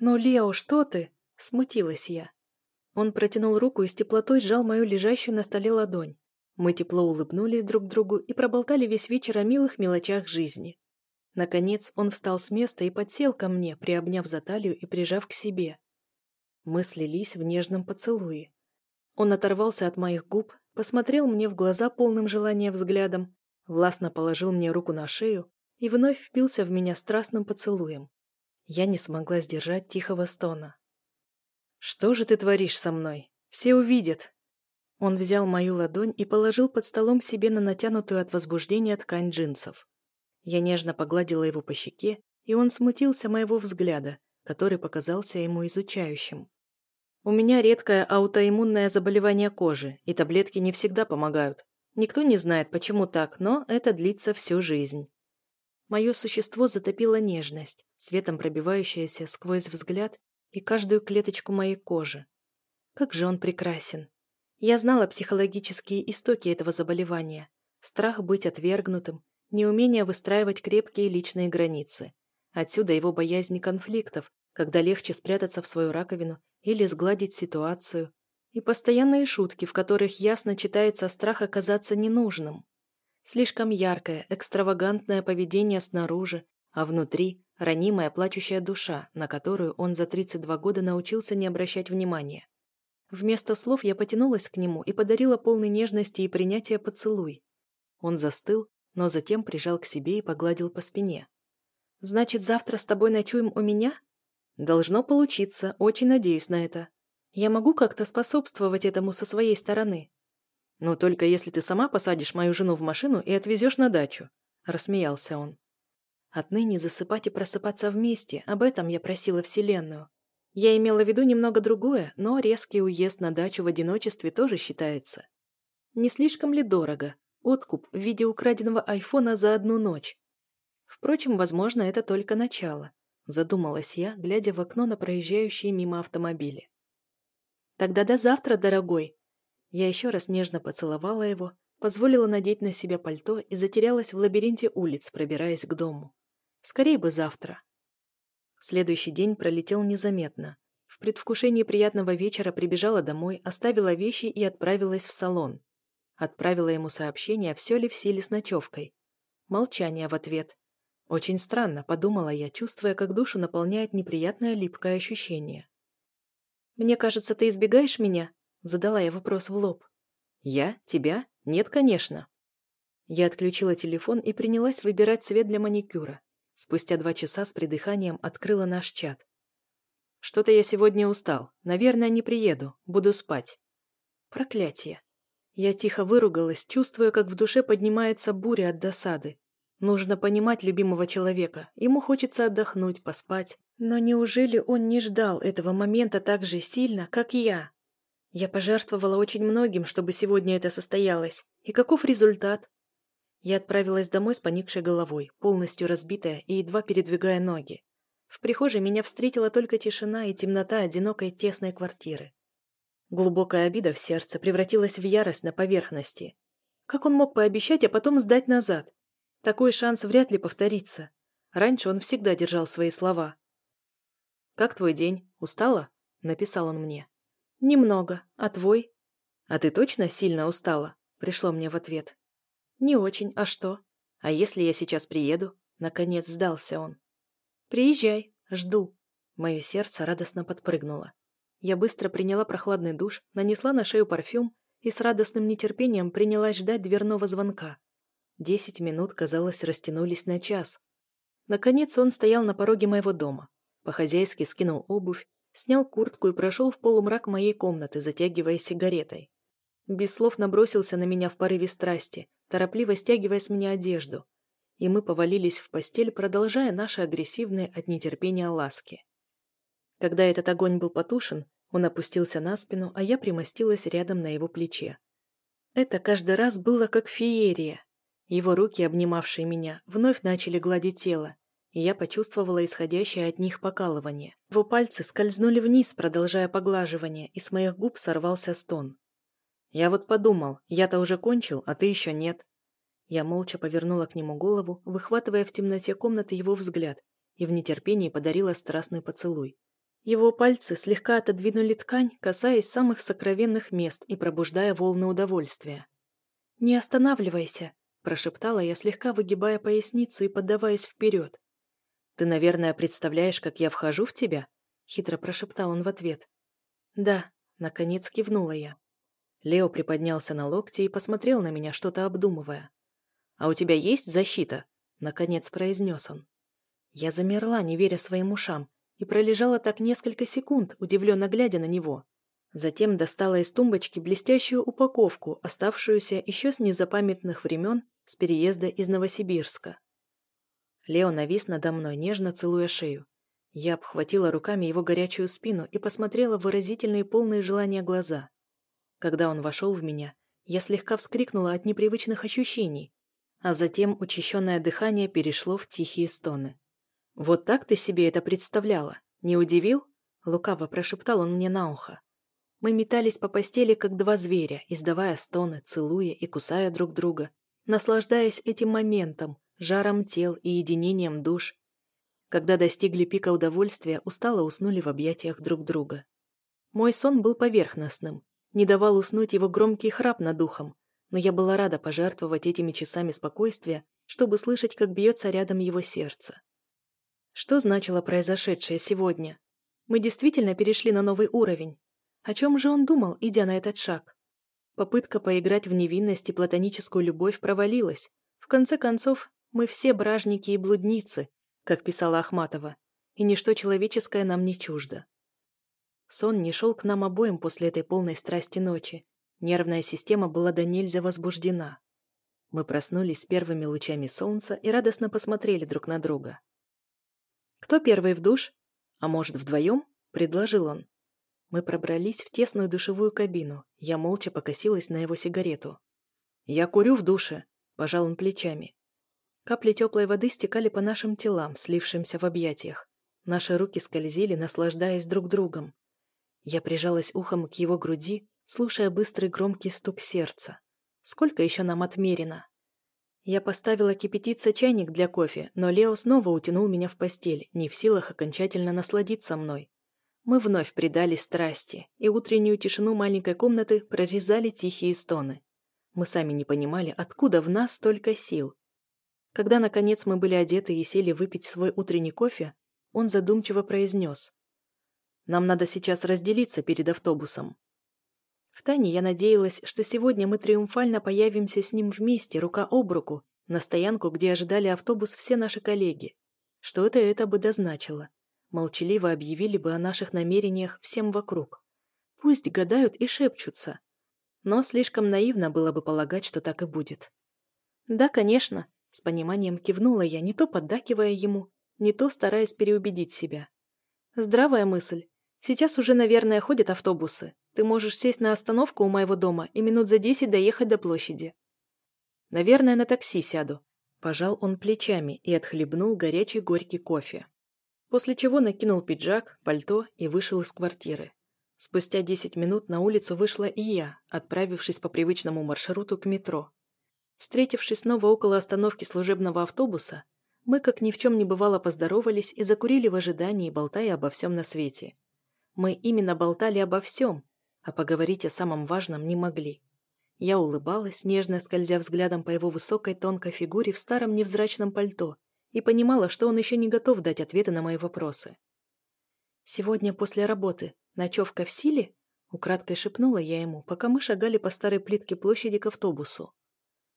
Speaker 1: «Но, Лео, что ты?» – смутилась я. Он протянул руку и с теплотой сжал мою лежащую на столе ладонь. Мы тепло улыбнулись друг другу и проболтали весь вечер о милых мелочах жизни. Наконец он встал с места и подсел ко мне, приобняв за талию и прижав к себе. Мы слились в нежном поцелуе. Он оторвался от моих губ, посмотрел мне в глаза полным желания взглядом, властно положил мне руку на шею и вновь впился в меня страстным поцелуем. Я не смогла сдержать тихого стона. «Что же ты творишь со мной? Все увидят!» Он взял мою ладонь и положил под столом себе на натянутую от возбуждения ткань джинсов. Я нежно погладила его по щеке, и он смутился моего взгляда, который показался ему изучающим. У меня редкое аутоиммунное заболевание кожи, и таблетки не всегда помогают. Никто не знает, почему так, но это длится всю жизнь. Мое существо затопило нежность, светом пробивающаяся сквозь взгляд и каждую клеточку моей кожи. Как же он прекрасен. Я знала психологические истоки этого заболевания. Страх быть отвергнутым, неумение выстраивать крепкие личные границы. Отсюда его боязнь конфликтов, когда легче спрятаться в свою раковину или сгладить ситуацию, и постоянные шутки, в которых ясно читается страх оказаться ненужным. Слишком яркое, экстравагантное поведение снаружи, а внутри – ранимая плачущая душа, на которую он за 32 года научился не обращать внимания. Вместо слов я потянулась к нему и подарила полной нежности и принятия поцелуй. Он застыл, но затем прижал к себе и погладил по спине. «Значит, завтра с тобой ночуем у меня?» «Должно получиться, очень надеюсь на это». Я могу как-то способствовать этому со своей стороны? Ну, только если ты сама посадишь мою жену в машину и отвезешь на дачу, рассмеялся он. Отныне засыпать и просыпаться вместе, об этом я просила Вселенную. Я имела в виду немного другое, но резкий уезд на дачу в одиночестве тоже считается. Не слишком ли дорого? Откуп в виде украденного айфона за одну ночь. Впрочем, возможно, это только начало, задумалась я, глядя в окно на проезжающие мимо автомобили. Тогда до завтра, дорогой. Я еще раз нежно поцеловала его, позволила надеть на себя пальто и затерялась в лабиринте улиц, пробираясь к дому. Скорей бы завтра. Следующий день пролетел незаметно. В предвкушении приятного вечера прибежала домой, оставила вещи и отправилась в салон. Отправила ему сообщение, все ли в силе с ночевкой. Молчание в ответ. Очень странно, подумала я, чувствуя, как душу наполняет неприятное липкое ощущение. «Мне кажется, ты избегаешь меня?» Задала я вопрос в лоб. «Я? Тебя? Нет, конечно». Я отключила телефон и принялась выбирать цвет для маникюра. Спустя два часа с придыханием открыла наш чат. «Что-то я сегодня устал. Наверное, не приеду. Буду спать». Проклятие. Я тихо выругалась, чувствуя, как в душе поднимается буря от досады. Нужно понимать любимого человека. Ему хочется отдохнуть, поспать. Но неужели он не ждал этого момента так же сильно, как я? Я пожертвовала очень многим, чтобы сегодня это состоялось. И каков результат? Я отправилась домой с поникшей головой, полностью разбитая и едва передвигая ноги. В прихожей меня встретила только тишина и темнота одинокой тесной квартиры. Глубокая обида в сердце превратилась в ярость на поверхности. Как он мог пообещать, а потом сдать назад? Такой шанс вряд ли повторится. Раньше он всегда держал свои слова. «Как твой день? Устала?» – написал он мне. «Немного. А твой?» «А ты точно сильно устала?» – пришло мне в ответ. «Не очень. А что?» «А если я сейчас приеду?» Наконец сдался он. «Приезжай. Жду». Мое сердце радостно подпрыгнуло. Я быстро приняла прохладный душ, нанесла на шею парфюм и с радостным нетерпением принялась ждать дверного звонка. Десять минут, казалось, растянулись на час. Наконец он стоял на пороге моего дома. По-хозяйски скинул обувь, снял куртку и прошел в полумрак моей комнаты, затягивая сигаретой. Без слов набросился на меня в порыве страсти, торопливо стягивая с меня одежду. И мы повалились в постель, продолжая наши агрессивные от нетерпения ласки. Когда этот огонь был потушен, он опустился на спину, а я примостилась рядом на его плече. Это каждый раз было как феерия. Его руки, обнимавшие меня, вновь начали гладить тело, и я почувствовала исходящее от них покалывание. Его пальцы скользнули вниз, продолжая поглаживание, и с моих губ сорвался стон. Я вот подумал, я-то уже кончил, а ты еще нет. Я молча повернула к нему голову, выхватывая в темноте комнаты его взгляд, и в нетерпении подарила страстный поцелуй. Его пальцы слегка отодвинули ткань, касаясь самых сокровенных мест и пробуждая волны удовольствия. «Не останавливайся», – прошептала я, слегка выгибая поясницу и поддаваясь вперед. «Ты, наверное, представляешь, как я вхожу в тебя?» – хитро прошептал он в ответ. «Да», – наконец кивнула я. Лео приподнялся на локти и посмотрел на меня, что-то обдумывая. «А у тебя есть защита?» — наконец произнес он. Я замерла, не веря своим ушам, и пролежала так несколько секунд, удивленно глядя на него. Затем достала из тумбочки блестящую упаковку, оставшуюся еще с незапамятных времен с переезда из Новосибирска. Лео навис надо мной, нежно целуя шею. Я обхватила руками его горячую спину и посмотрела в выразительные полные желания глаза. Когда он вошел в меня, я слегка вскрикнула от непривычных ощущений, а затем учащенное дыхание перешло в тихие стоны. «Вот так ты себе это представляла? Не удивил?» Лукаво прошептал он мне на ухо. Мы метались по постели, как два зверя, издавая стоны, целуя и кусая друг друга, наслаждаясь этим моментом, жаром тел и единением душ. Когда достигли пика удовольствия, устало уснули в объятиях друг друга. Мой сон был поверхностным, не давал уснуть его громкий храп над духом, но я была рада пожертвовать этими часами спокойствия, чтобы слышать, как бьется рядом его сердце. Что значило произошедшее сегодня? Мы действительно перешли на новый уровень. О чем же он думал, идя на этот шаг? Попытка поиграть в невинность и платоническую любовь провалилась. В конце концов, мы все бражники и блудницы, как писала Ахматова, и ничто человеческое нам не чуждо. Сон не шел к нам обоим после этой полной страсти ночи. Нервная система была до нельзя возбуждена. Мы проснулись с первыми лучами солнца и радостно посмотрели друг на друга. «Кто первый в душ? А может, вдвоем?» – предложил он. Мы пробрались в тесную душевую кабину. Я молча покосилась на его сигарету. «Я курю в душе», – пожал он плечами. Капли теплой воды стекали по нашим телам, слившимся в объятиях. Наши руки скользили, наслаждаясь друг другом. Я прижалась ухом к его груди, слушая быстрый громкий стук сердца. Сколько еще нам отмерено? Я поставила кипятиться чайник для кофе, но Лео снова утянул меня в постель, не в силах окончательно насладиться мной. Мы вновь предались страсти, и утреннюю тишину маленькой комнаты прорезали тихие стоны. Мы сами не понимали, откуда в нас столько сил. Когда, наконец, мы были одеты и сели выпить свой утренний кофе, он задумчиво произнес. Нам надо сейчас разделиться перед автобусом. Втайне я надеялась, что сегодня мы триумфально появимся с ним вместе, рука об руку, на стоянку, где ожидали автобус все наши коллеги. Что это это бы дозначило? Молчаливо объявили бы о наших намерениях всем вокруг. Пусть гадают и шепчутся. Но слишком наивно было бы полагать, что так и будет. «Да, конечно», — с пониманием кивнула я, не то поддакивая ему, не то стараясь переубедить себя. «Здравая мысль. Сейчас уже, наверное, ходят автобусы. Ты можешь сесть на остановку у моего дома и минут за десять доехать до площади. Наверное, на такси сяду. Пожал он плечами и отхлебнул горячий горький кофе. После чего накинул пиджак, пальто и вышел из квартиры. Спустя десять минут на улицу вышла и я, отправившись по привычному маршруту к метро. Встретившись снова около остановки служебного автобуса, мы, как ни в чем не бывало, поздоровались и закурили в ожидании, болтая обо всем на свете. Мы именно болтали обо всем, а поговорить о самом важном не могли. Я улыбалась, нежно скользя взглядом по его высокой тонкой фигуре в старом невзрачном пальто и понимала, что он еще не готов дать ответы на мои вопросы. «Сегодня после работы ночевка в силе?» Украдкой шепнула я ему, пока мы шагали по старой плитке площади к автобусу.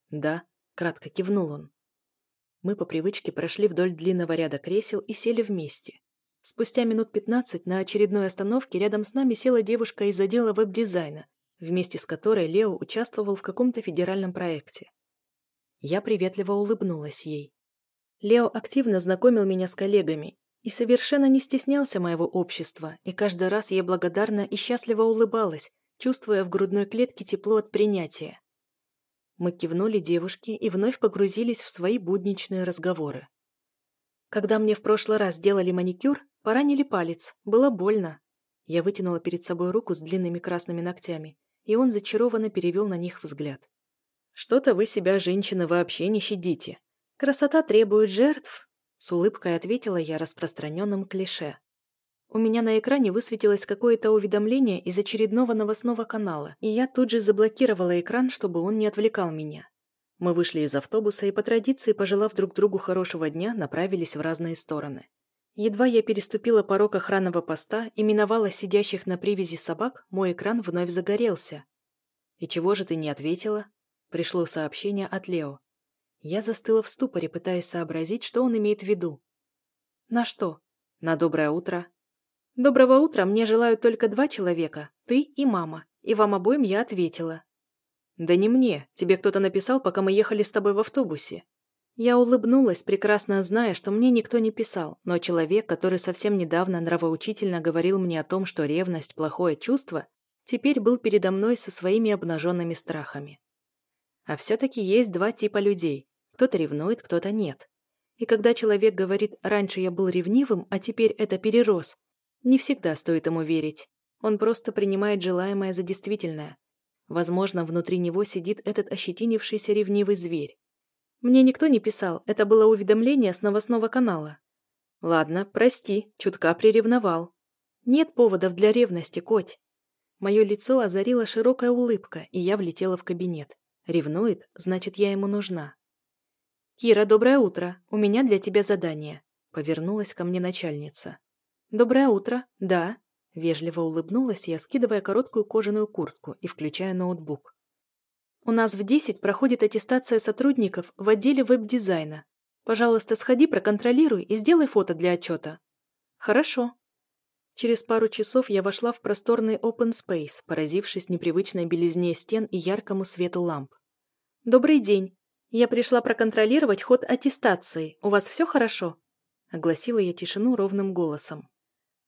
Speaker 1: «Да», — кратко кивнул он. Мы по привычке прошли вдоль длинного ряда кресел и сели вместе. Спустя минут пятнадцать на очередной остановке рядом с нами села девушка из отдела веб-дизайна, вместе с которой Лео участвовал в каком-то федеральном проекте. Я приветливо улыбнулась ей. Лео активно знакомил меня с коллегами и совершенно не стеснялся моего общества, и каждый раз я благодарна и счастливо улыбалась, чувствуя в грудной клетке тепло от принятия. Мы кивнули девушке и вновь погрузились в свои будничные разговоры. Когда мне в прошлый раз делали маникюр, Поранили палец, было больно. Я вытянула перед собой руку с длинными красными ногтями, и он зачарованно перевел на них взгляд. «Что-то вы себя, женщины, вообще не щадите. Красота требует жертв», — с улыбкой ответила я распространенным клише. У меня на экране высветилось какое-то уведомление из очередного новостного канала, и я тут же заблокировала экран, чтобы он не отвлекал меня. Мы вышли из автобуса и по традиции, пожелав друг другу хорошего дня, направились в разные стороны. Едва я переступила порог охранного поста и миновала сидящих на привязи собак, мой экран вновь загорелся. «И чего же ты не ответила?» Пришло сообщение от Лео. Я застыла в ступоре, пытаясь сообразить, что он имеет в виду. «На что?» «На доброе утро». «Доброго утра мне желают только два человека, ты и мама, и вам обоим я ответила». «Да не мне, тебе кто-то написал, пока мы ехали с тобой в автобусе». Я улыбнулась, прекрасно зная, что мне никто не писал, но человек, который совсем недавно нравоучительно говорил мне о том, что ревность – плохое чувство, теперь был передо мной со своими обнаженными страхами. А все-таки есть два типа людей. Кто-то ревнует, кто-то нет. И когда человек говорит «раньше я был ревнивым, а теперь это перерос», не всегда стоит ему верить. Он просто принимает желаемое за действительное. Возможно, внутри него сидит этот ощетинившийся ревнивый зверь. Мне никто не писал, это было уведомление с новостного канала. Ладно, прости, чутка приревновал. Нет поводов для ревности, коть. Мое лицо озарила широкая улыбка, и я влетела в кабинет. Ревнует, значит, я ему нужна. «Кира, доброе утро. У меня для тебя задание», — повернулась ко мне начальница. «Доброе утро. Да». Вежливо улыбнулась я, скидывая короткую кожаную куртку и включая ноутбук. У нас в 10 проходит аттестация сотрудников в отделе веб-дизайна. Пожалуйста, сходи, проконтролируй и сделай фото для отчета. Хорошо. Через пару часов я вошла в просторный open space, поразившись непривычной белизне стен и яркому свету ламп. «Добрый день. Я пришла проконтролировать ход аттестации. У вас все хорошо?» Огласила я тишину ровным голосом.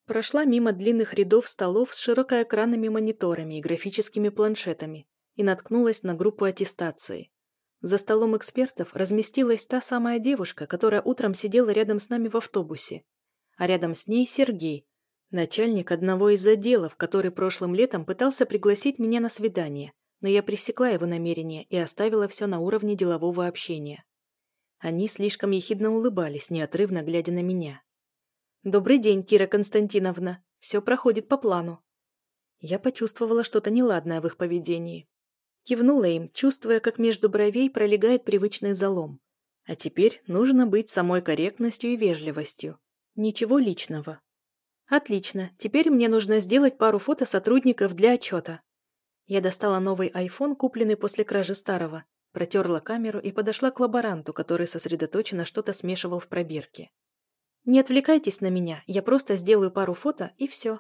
Speaker 1: Прошла мимо длинных рядов столов с широкоэкранными мониторами и графическими планшетами и наткнулась на группу аттестации. За столом экспертов разместилась та самая девушка, которая утром сидела рядом с нами в автобусе. А рядом с ней Сергей, начальник одного из отделов, который прошлым летом пытался пригласить меня на свидание, но я пресекла его намерение и оставила все на уровне делового общения. Они слишком ехидно улыбались, неотрывно глядя на меня. «Добрый день, Кира Константиновна. Все проходит по плану». Я почувствовала что-то неладное в их поведении. Кивнула им, чувствуя, как между бровей пролегает привычный залом. А теперь нужно быть самой корректностью и вежливостью. Ничего личного. Отлично, теперь мне нужно сделать пару фото сотрудников для отчета. Я достала новый iPhone, купленный после кражи старого, протерла камеру и подошла к лаборанту, который сосредоточенно что-то смешивал в пробирке. «Не отвлекайтесь на меня, я просто сделаю пару фото, и все»,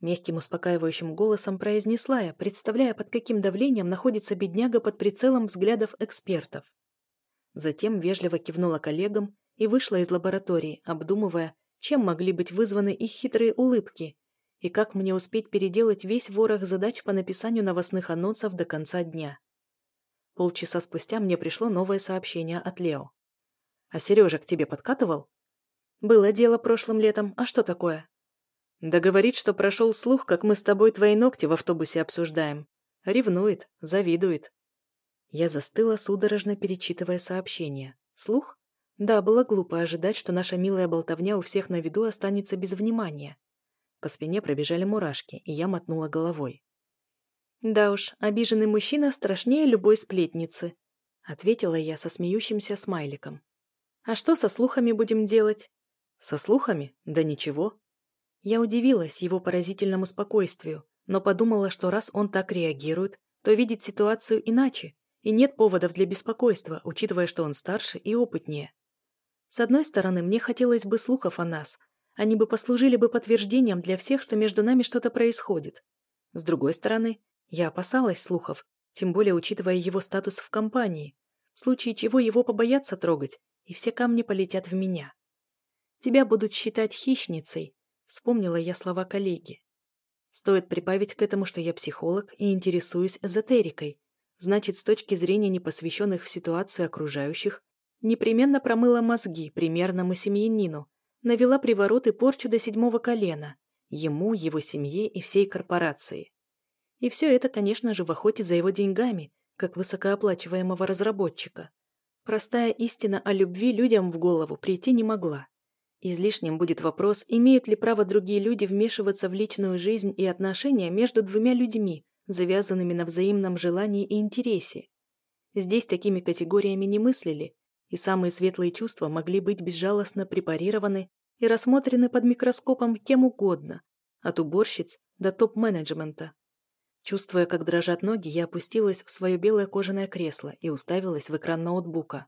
Speaker 1: Мягким успокаивающим голосом произнесла я, представляя, под каким давлением находится бедняга под прицелом взглядов экспертов. Затем вежливо кивнула коллегам и вышла из лаборатории, обдумывая, чем могли быть вызваны их хитрые улыбки и как мне успеть переделать весь ворох задач по написанию новостных анонсов до конца дня. Полчаса спустя мне пришло новое сообщение от Лео. «А Сережа к тебе подкатывал?» «Было дело прошлым летом. А что такое?» Да говорит, что прошел слух, как мы с тобой твои ногти в автобусе обсуждаем. Ревнует, завидует. Я застыла, судорожно перечитывая сообщение. Слух? Да, было глупо ожидать, что наша милая болтовня у всех на виду останется без внимания. По спине пробежали мурашки, и я мотнула головой. «Да уж, обиженный мужчина страшнее любой сплетницы», ответила я со смеющимся смайликом. «А что со слухами будем делать?» «Со слухами? Да ничего. Я удивилась его поразительному спокойствию, но подумала, что раз он так реагирует, то видит ситуацию иначе, и нет поводов для беспокойства, учитывая, что он старше и опытнее. С одной стороны, мне хотелось бы слухов о нас, они бы послужили бы подтверждением для всех, что между нами что-то происходит. С другой стороны, я опасалась слухов, тем более учитывая его статус в компании, в случае чего его побоятся трогать, и все камни полетят в меня. Тебя будут считать хищницей, Вспомнила я слова коллеги. Стоит прибавить к этому, что я психолог и интересуюсь эзотерикой. Значит, с точки зрения непосвященных в ситуацию окружающих, непременно промыла мозги примерному семьянину, навела приворот и порчу до седьмого колена, ему, его семье и всей корпорации. И все это, конечно же, в охоте за его деньгами, как высокооплачиваемого разработчика. Простая истина о любви людям в голову прийти не могла. Излишним будет вопрос, имеют ли право другие люди вмешиваться в личную жизнь и отношения между двумя людьми, завязанными на взаимном желании и интересе. Здесь такими категориями не мыслили, и самые светлые чувства могли быть безжалостно препарированы и рассмотрены под микроскопом кем угодно, от уборщиц до топ-менеджмента. Чувствуя, как дрожат ноги, я опустилась в свое белое кожаное кресло и уставилась в экран ноутбука.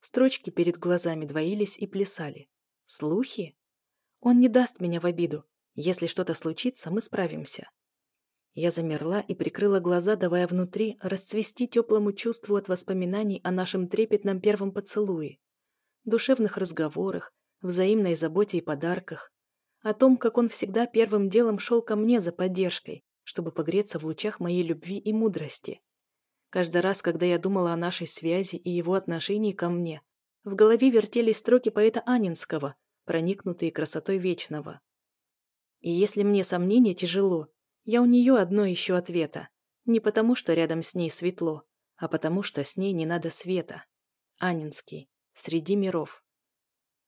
Speaker 1: Строчки перед глазами двоились и плясали. Слухи? Он не даст меня в обиду. Если что-то случится, мы справимся. Я замерла и прикрыла глаза, давая внутри расцвести теплому чувству от воспоминаний о нашем трепетном первом поцелуе, душевных разговорах, взаимной заботе и подарках, о том, как он всегда первым делом шел ко мне за поддержкой, чтобы погреться в лучах моей любви и мудрости. Каждый раз, когда я думала о нашей связи и его отношении ко мне, в голове вертелись строки поэта Анинского, проникнутые красотой вечного. И если мне сомнения тяжело, я у нее одно ищу ответа. Не потому, что рядом с ней светло, а потому, что с ней не надо света. Анинский. Среди миров.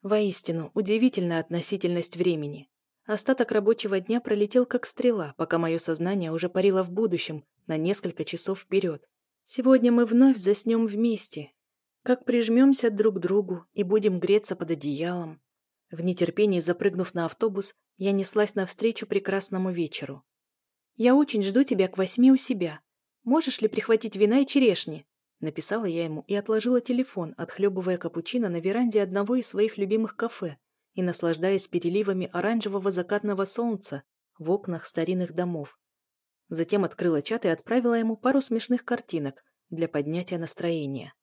Speaker 1: Воистину, удивительная относительность времени. Остаток рабочего дня пролетел как стрела, пока мое сознание уже парило в будущем на несколько часов вперед. Сегодня мы вновь заснем вместе, как прижмемся друг к другу и будем греться под одеялом. В нетерпении запрыгнув на автобус, я неслась навстречу прекрасному вечеру. «Я очень жду тебя к восьми у себя. Можешь ли прихватить вина и черешни?» Написала я ему и отложила телефон, отхлебывая капучино на веранде одного из своих любимых кафе и наслаждаясь переливами оранжевого закатного солнца в окнах старинных домов. Затем открыла чат и отправила ему пару смешных картинок для поднятия настроения.